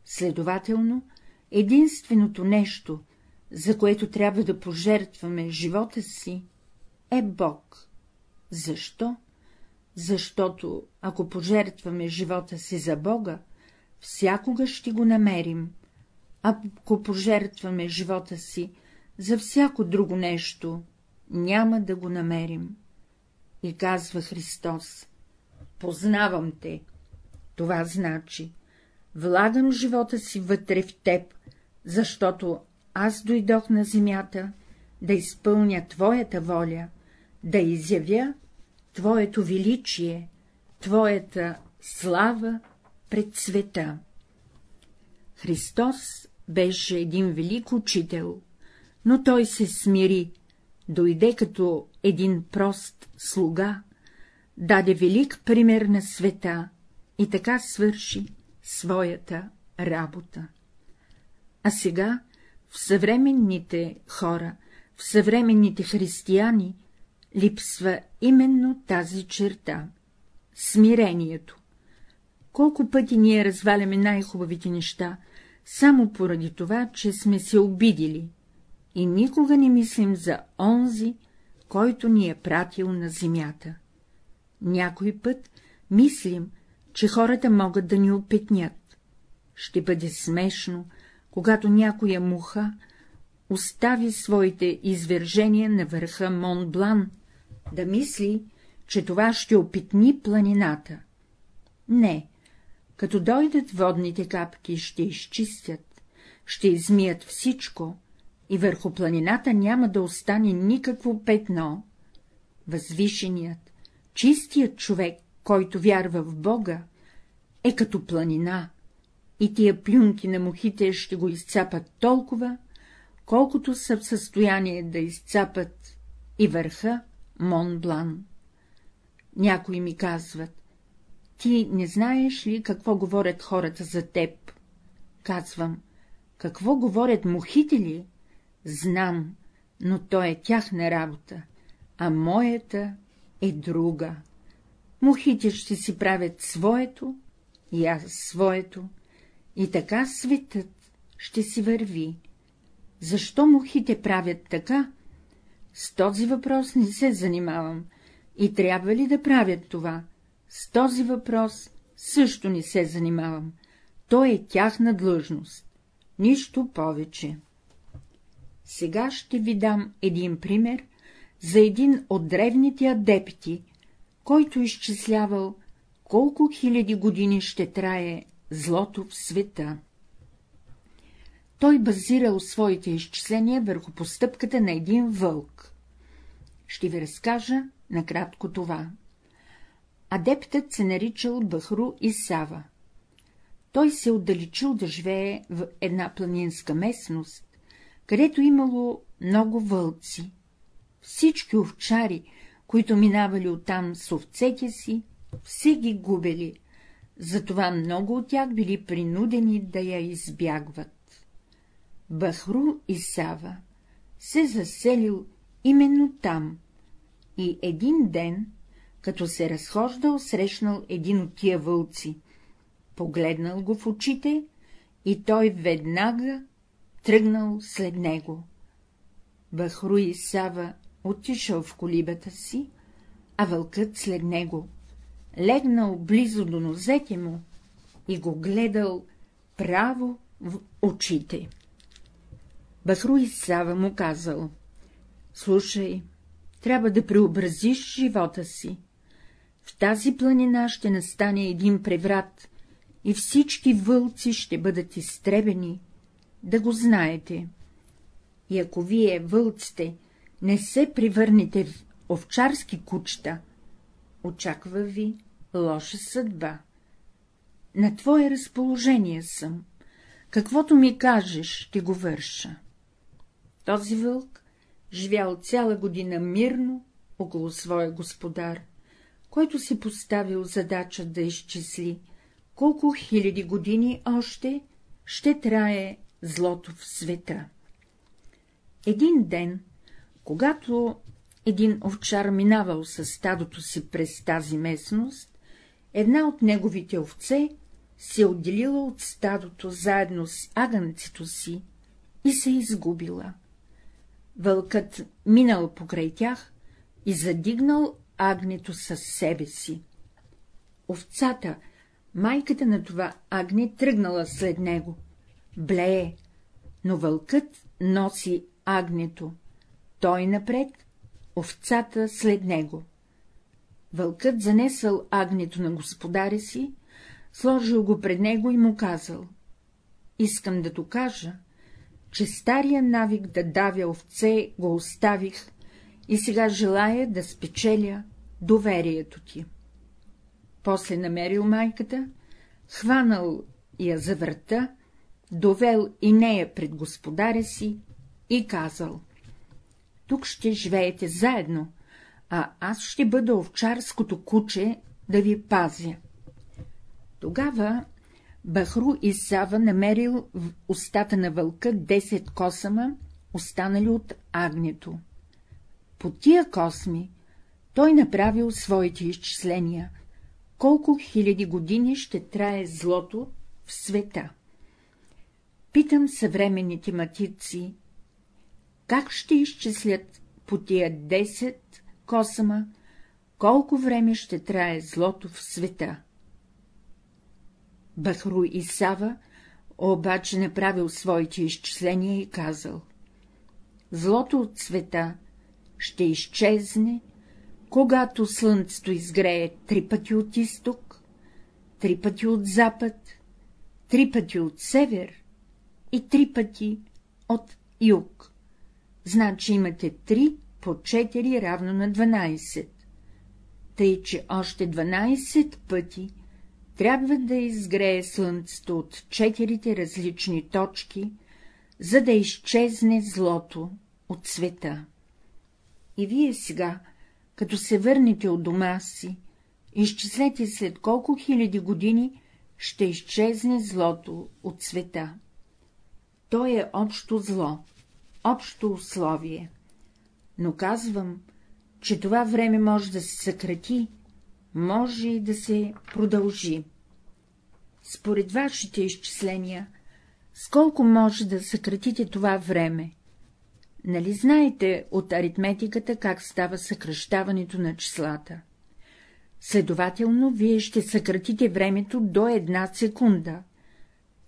S1: Следователно, единственото нещо, за което трябва да пожертваме живота си, е Бог. Защо? Защото, ако пожертваме живота си за Бога, всякога ще го намерим, ако пожертваме живота си за всяко друго нещо, няма да го намерим. И казва Христос, познавам те. Това значи, влагам живота си вътре в теб, защото аз дойдох на земята да изпълня Твоята воля, да изявя Твоето величие, Твоята слава пред света. Христос беше един велик учител, но той се смири, дойде като един прост слуга, даде велик пример на света и така свърши своята работа. А сега в съвременните хора, в съвременните християни липсва именно тази черта — смирението. Колко пъти ние разваляме най-хубавите неща, само поради това, че сме се обидили и никога не мислим за онзи, който ни е пратил на земята. Някой път мислим, че хората могат да ни опетнят. Ще бъде смешно, когато някоя муха остави своите извержения на върха Монблан, да мисли, че това ще опитни планината. Не, като дойдат водните капки, ще изчистят, ще измият всичко, и върху планината няма да остане никакво петно. Възвишеният, чистият човек, който вярва в Бога, е като планина, и тия плюнки на мухите ще го изцапат толкова, колкото са в състояние да изцапат и върха Монблан. Някои ми казват, ти не знаеш ли какво говорят хората за теб? Казвам, какво говорят мухите ли? Знам, но то е тяхна работа, а моята е друга. Мухите ще си правят своето, и аз своето, и така светът ще си върви. Защо мухите правят така? С този въпрос не се занимавам. И трябва ли да правят това? С този въпрос също не се занимавам. То е тяхна длъжност. Нищо повече. Сега ще ви дам един пример за един от древните адепти, който изчислявал колко хиляди години ще трае злото в света. той базирал своите изчисления върху постъпката на един вълк. Ще ви разкажа накратко това. Адептът се наричал Бахру и Сава. Той се отдалечил да живее в една планинска местност, където имало много вълци. Всички овчари, които минавали оттам с овцете си, все ги губели, затова много от тях били принудени да я избягват. Бахру и Сава се заселил именно там и един ден, като се разхождал, срещнал един от тия вълци, погледнал го в очите и той веднага тръгнал след него. Бахру и Сава отишъл в колибата си, а вълкът след него, легнал близо до нозете му и го гледал право в очите. Бахру и Сава му казал — Слушай, трябва да преобразиш живота си. В тази планина ще настане един преврат и всички вълци ще бъдат изтребени, да го знаете. И ако вие, вълците, не се привърнете в овчарски кучета, очаква ви лоша съдба. На твое разположение съм. Каквото ми кажеш, ще го върша. Този вълк живял цяла година мирно около своя господар, който си поставил задача да изчисли, колко хиляди години още ще трае злото в света. Един ден, когато един овчар минавал със стадото си през тази местност, една от неговите овце се отделила от стадото заедно с агънцето си и се изгубила. Вълкът минал покрай тях и задигнал агнето със себе си. Овцата, майката на това агне, тръгнала след него. Блее, но вълкът носи агнето, той напред, овцата след него. Вълкът занесъл агнето на господаря си, сложил го пред него и му казал — искам да докажа, че стария навик да давя овце го оставих и сега желая да спечеля доверието ти. После намерил майката, хванал я за врата, довел и нея пред господаря си и казал — тук ще живеете заедно, а аз ще бъда овчарското куче да ви пазя. Тогава Бахру и Сава намерил в устата на вълка 10 косама, останали от агнето. По тия косми той направил своите изчисления, колко хиляди години ще трае злото в света. Питам съвременните матици, как ще изчислят по тия 10 косама, колко време ще трае злото в света. Бахру и Сава обаче направил своите изчисления и казал — злото от света ще изчезне, когато слънцето изгрее три пъти от изток, три пъти от запад, три пъти от север и три пъти от юг. Значи имате три по 4 равно на 12. Тъй, че още 12 пъти трябва да изгрее слънцето от четирите различни точки, за да изчезне злото от света. И вие сега, като се върнете от дома си, изчислете след колко хиляди години ще изчезне злото от света. То е общо зло, общо условие. Но казвам, че това време може да се съкрати, може и да се продължи. Според вашите изчисления, сколко може да съкратите това време? Нали знаете от аритметиката, как става съкръщаването на числата? Следователно, вие ще съкратите времето до една секунда.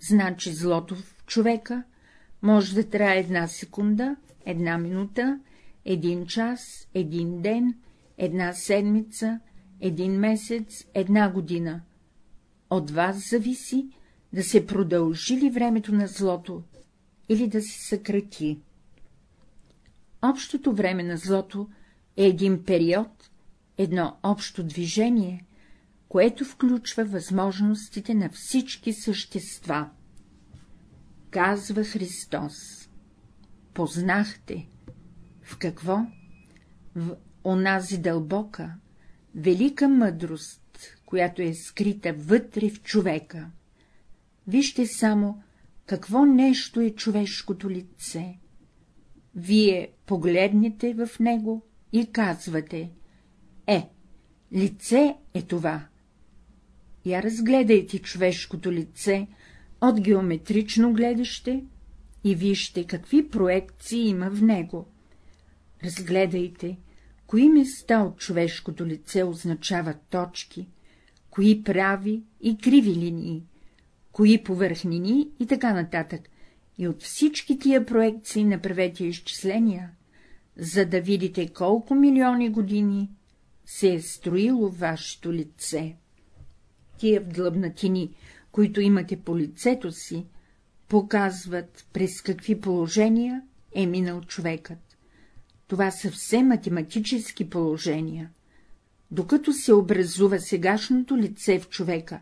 S1: Значи злото в човека може да трае една секунда, една минута, един час, един ден, една седмица, един месец, една година. От вас зависи да се продължи ли времето на злото или да се съкрати. Общото време на злото е един период, едно общо движение, което включва възможностите на всички същества. Казва Христос. Познахте. В какво? В онази дълбока, велика мъдрост, която е скрита вътре в човека. Вижте само, какво нещо е човешкото лице. Вие погледнете в него и казвате — е, лице е това. Я разгледайте човешкото лице от геометрично гледаще и вижте какви проекции има в него. Разгледайте, кои места от човешкото лице означават точки, кои прави и криви линии, кои повърхнини и така нататък, и от всички тия проекции направете изчисления, за да видите колко милиони години се е строило вашето лице. Тия вдлъбнатини, които имате по лицето си, показват през какви положения е минал човекът. Това са все математически положения. Докато се образува сегашното лице в човека,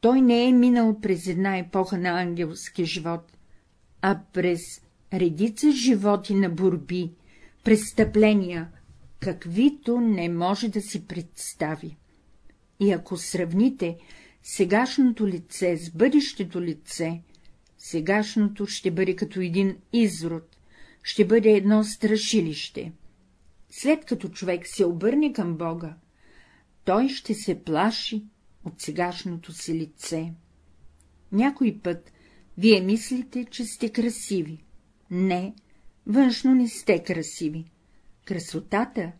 S1: той не е минал през една епоха на ангелски живот, а през редица животи на борби, престъпления, каквито не може да си представи. И ако сравните сегашното лице с бъдещето лице, сегашното ще бъде като един изрод, ще бъде едно страшилище. След като човек се обърне към Бога, той ще се плаши от сегашното си лице. Някой път вие мислите, че сте красиви. Не, външно не сте красиви. Красотата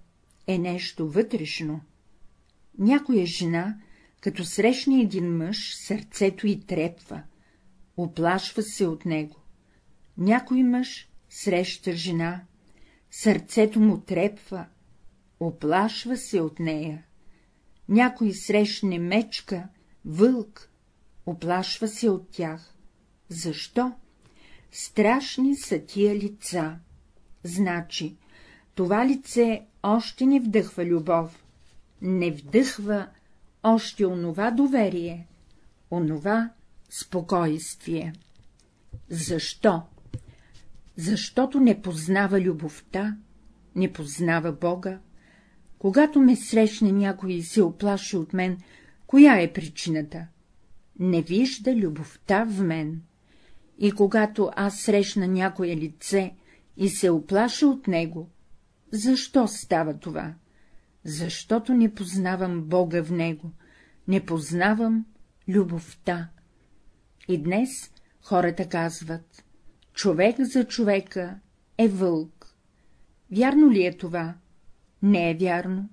S1: е нещо вътрешно. Някоя жена, като срещне един мъж, сърцето й трепва, оплашва се от него. Някой мъж среща жена, сърцето му трепва, оплашва се от нея. Някой срещне мечка, вълк, оплашва се от тях. Защо? Страшни са тия лица. Значи, това лице още не вдъхва любов, не вдъхва още онова доверие, онова спокойствие. Защо? Защото не познава любовта, не познава Бога. Когато ме срещне някой и се оплаши от мен, коя е причината? Не вижда любовта в мен. И когато аз срещна някое лице и се оплаша от него, защо става това? Защото не познавам Бога в него, не познавам любовта. И днес хората казват, човек за човека е вълк. Вярно ли е това? Не е вярно.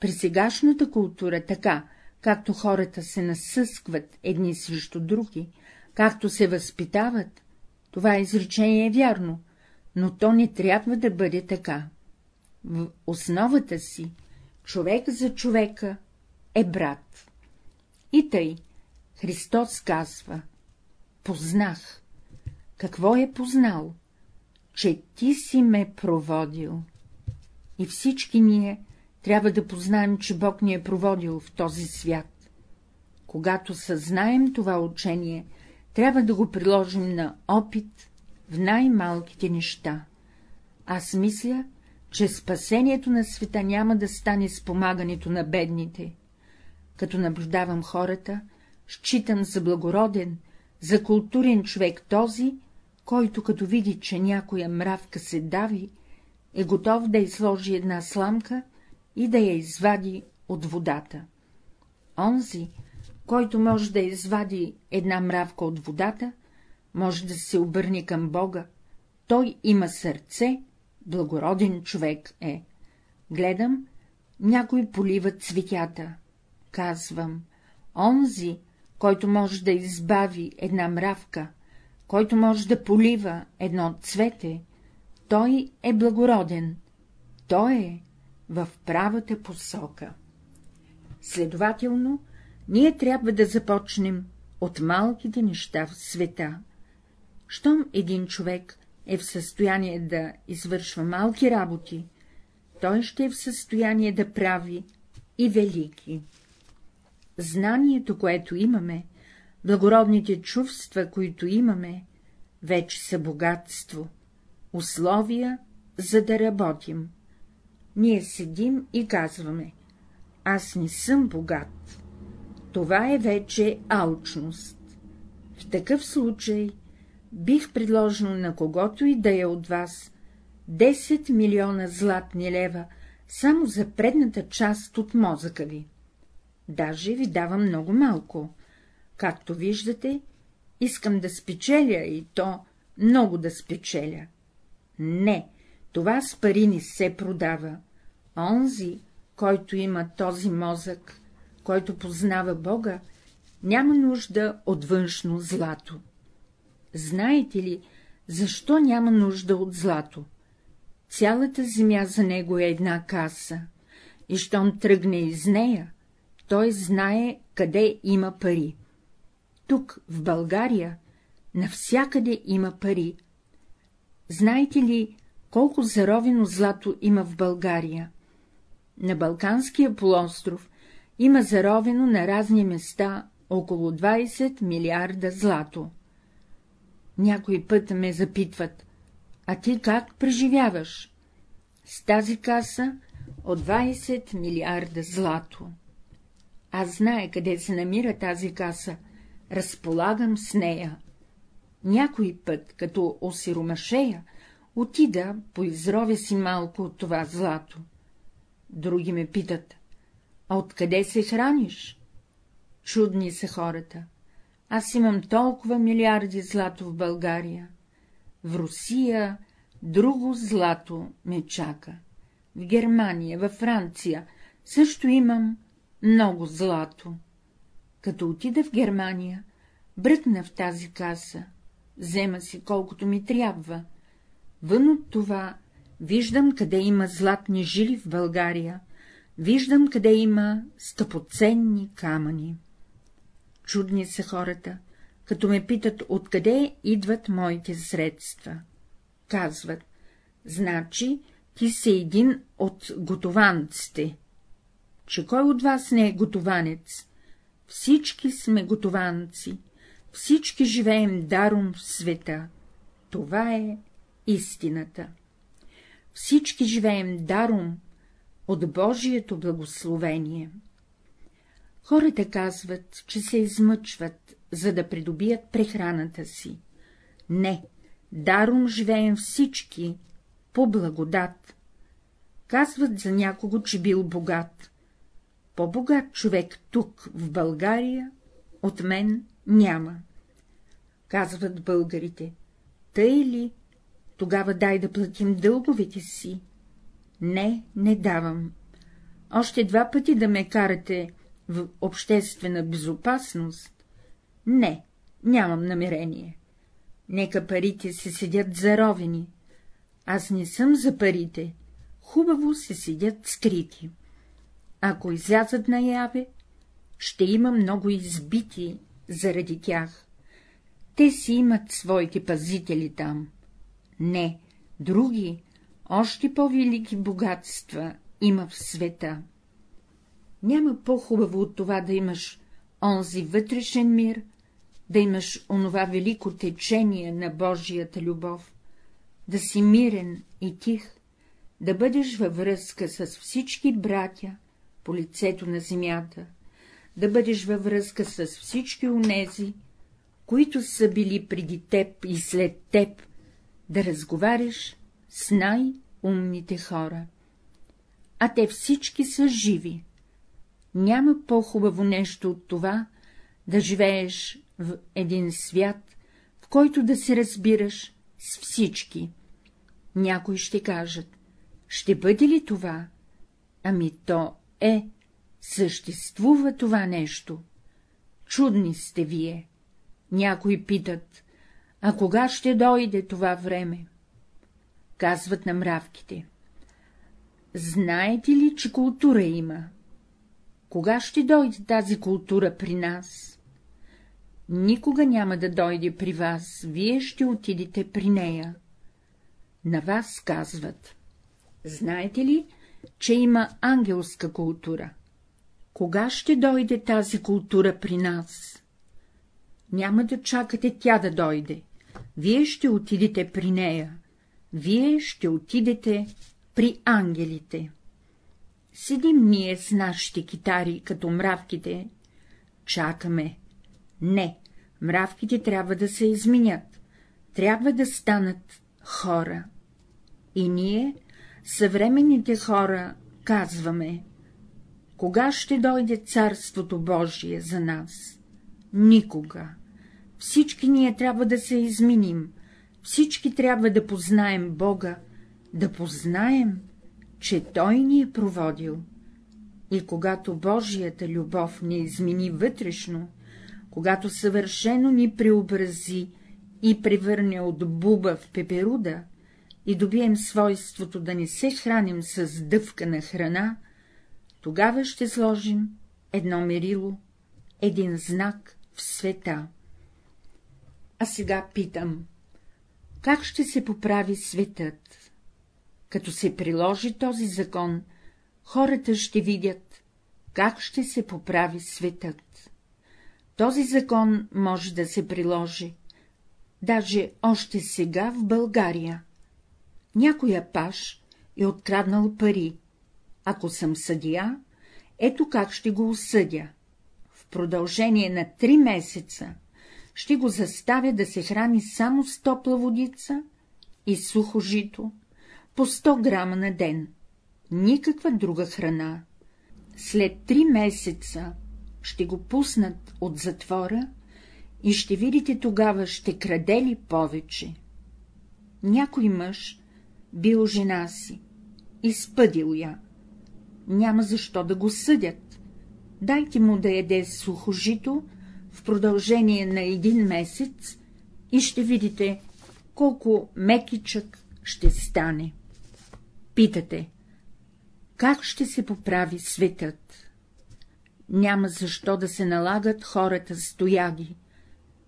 S1: При сегашната култура така, както хората се насъскват едни срещу други, както се възпитават, това изречение е вярно, но то не трябва да бъде така. В основата си човек за човека е брат. И тъй, Христос казва, познах. Какво е познал? Че ти си ме проводил. И всички ние трябва да познаем, че Бог ни е проводил в този свят. Когато съзнаем това учение, трябва да го приложим на опит в най-малките неща. Аз мисля, че спасението на света няма да стане с помагането на бедните. Като наблюдавам хората, считам за благороден, за културен човек този, който като види, че някоя мравка се дави, е готов да изложи една сламка и да я извади от водата. Онзи, който може да извади една мравка от водата, може да се обърне към Бога, той има сърце, благороден човек е. Гледам, някой полива цветята. Казвам, онзи, който може да избави една мравка, който може да полива едно цвете, той е благороден, той е в правата посока. Следователно, ние трябва да започнем от малките неща в света. щом един човек е в състояние да извършва малки работи, той ще е в състояние да прави и велики. Знанието, което имаме, благородните чувства, които имаме, вече са богатство, условия, за да работим. Ние седим и казваме — аз не съм богат. Това е вече алчност. В такъв случай бих предложил на когото и да е от вас 10 милиона златни лева само за предната част от мозъка ви. Даже ви давам много малко. Както виждате, искам да спечеля и то много да спечеля. Не, това с пари не се продава. Онзи, който има този мозък, който познава Бога, няма нужда от външно злато. Знаете ли, защо няма нужда от злато? Цялата земя за него е една каса, и щом тръгне из нея, той знае къде има пари. Тук, в България, навсякъде има пари. Знаете ли, колко заровено злато има в България? На Балканския полуостров има заровено на разни места около 20 милиарда злато. Някой път ме запитват, а ти как преживяваш? С тази каса от 20 милиарда злато. Аз знае къде се намира тази каса, разполагам с нея. Някой път, като осиромашея, отида, поизровя си малко от това злато. Други ме питат, а откъде се храниш? Чудни са хората. Аз имам толкова милиарди злато в България. В Русия друго злато ме чака. В Германия, във Франция също имам много злато. Като отида в Германия, бръкна в тази каса, взема си колкото ми трябва. Вън от това виждам, къде има златни жили в България, виждам, къде има скъпоценни камъни. Чудни са хората, като ме питат, откъде идват моите средства. Казват, значи ти си един от готованците. Че кой от вас не е готованец? Всички сме готованци, всички живеем даром в света. Това е истината. Всички живеем даром от Божието благословение. Хората казват, че се измъчват, за да придобият прехраната си. Не, даром живеем всички, по благодат. Казват за някого, че бил богат. По-богат човек тук, в България, от мен няма. Казват българите, тъй ли, тогава дай да платим дълговете си. Не, не давам. Още два пъти да ме карате в обществена безопасност? Не, нямам намерение. Нека парите се седят заровени. Аз не съм за парите. Хубаво се седят скрити. Ако излязат наяве, ще има много избити заради тях. Те си имат своите пазители там. Не, други, още по-велики богатства има в света. Няма по-хубаво от това да имаш онзи вътрешен мир, да имаш онова велико течение на Божията любов, да си мирен и тих, да бъдеш във връзка с всички братя по лицето на земята, да бъдеш във връзка с всички унези, които са били преди теб и след теб, да разговаряш с най-умните хора. А те всички са живи. Няма по-хубаво нещо от това, да живееш в един свят, в който да се разбираш с всички. Някои ще кажат, ще бъде ли това? Ами то е, съществува това нещо. Чудни сте вие. Някои питат, а кога ще дойде това време? Казват на мравките. Знаете ли, че култура има? Кога ще дойде тази култура при нас? никога няма да дойде при вас, вие ще отидете при нея. На вас казват. Знаете ли, че има ангелска култура? Кога ще дойде тази култура при нас? Няма да чакате тя да дойде. Вие ще отидете при нея. Вие ще отидете при ангелите. Седим ние с нашите китари, като мравките. Чакаме. Не, мравките трябва да се изменят. Трябва да станат хора. И ние, съвременните хора, казваме кога ще дойде Царството Божие за нас? Никога. Всички ние трябва да се изменим, всички трябва да познаем Бога, да познаем, че Той ни е проводил. И когато Божията любов ни измени вътрешно, когато съвършено ни преобрази и превърне от буба в пеперуда, и добием свойството да не се храним с дъвка на храна, тогава ще сложим едно мерило, един знак в света. А сега питам, как ще се поправи светът? Като се приложи този закон, хората ще видят, как ще се поправи светът. Този закон може да се приложи, даже още сега в България. Някоя паш е откраднал пари, ако съм съдия, ето как ще го осъдя. В продължение на три месеца ще го заставя да се храни само с топла водица и сухо жито, по 100 грама на ден, никаква друга храна. След три месеца ще го пуснат от затвора и ще видите тогава ще краде ли повече. Някой мъж бил жена си, изпъдил я няма защо да го съдят. Дайте му да яде сухо жито в продължение на един месец и ще видите, колко мекичък ще стане. Питате, как ще се поправи светът? Няма защо да се налагат хората стояги.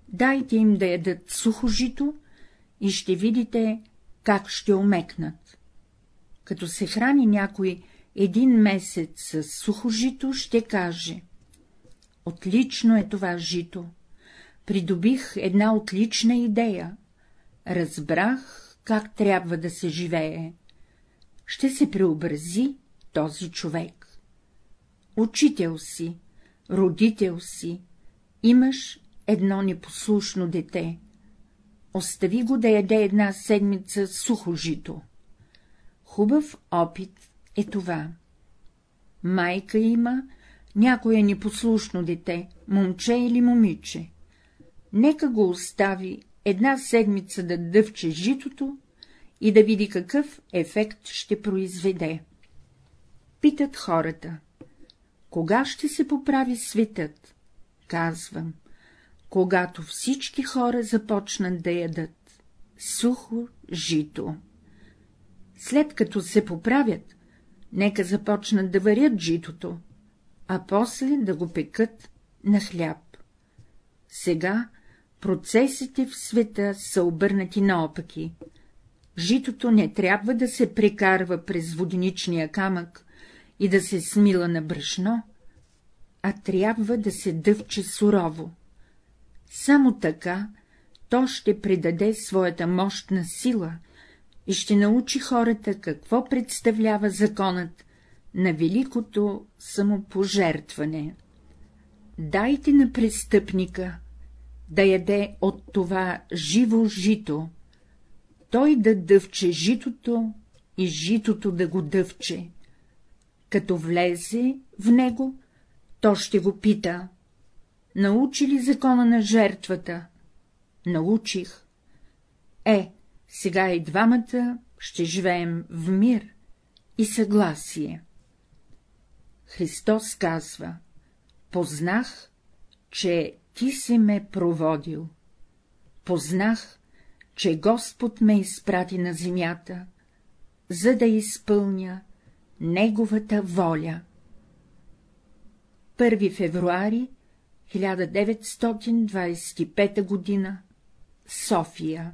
S1: Дайте им да ядат сухо жито и ще видите, как ще омекнат. Като се храни някой един месец с сухо жито, ще каже — отлично е това жито, придобих една отлична идея, разбрах как трябва да се живее, ще се преобрази този човек. Учител си, родител си, имаш едно непослушно дете, остави го да яде една седмица сухо жито. Хубав опит е това. Майка има някое непослушно дете, момче или момиче. Нека го остави една седмица да дъвче житото и да види какъв ефект ще произведе. Питат хората. Кога ще се поправи светът? Казвам. Когато всички хора започнат да ядат сухо жито. След като се поправят, нека започнат да варят житото, а после да го пекат на хляб. Сега процесите в света са обърнати наопаки. Житото не трябва да се прекарва през воденичния камък и да се смила на брашно, а трябва да се дъвче сурово. Само така то ще придаде своята мощна сила и ще научи хората какво представлява законът на великото самопожертване. Дайте на престъпника да яде от това живо жито, той да дъвче житото и житото да го дъвче. Като влезе в него, то ще го пита — научи ли закона на жертвата? Научих. Е, сега и двамата ще живеем в мир и съгласие. Христос казва, познах, че ти си ме проводил. Познах, че Господ ме изпрати на земята, за да изпълня Неговата воля. 1 февруари 1925 година, София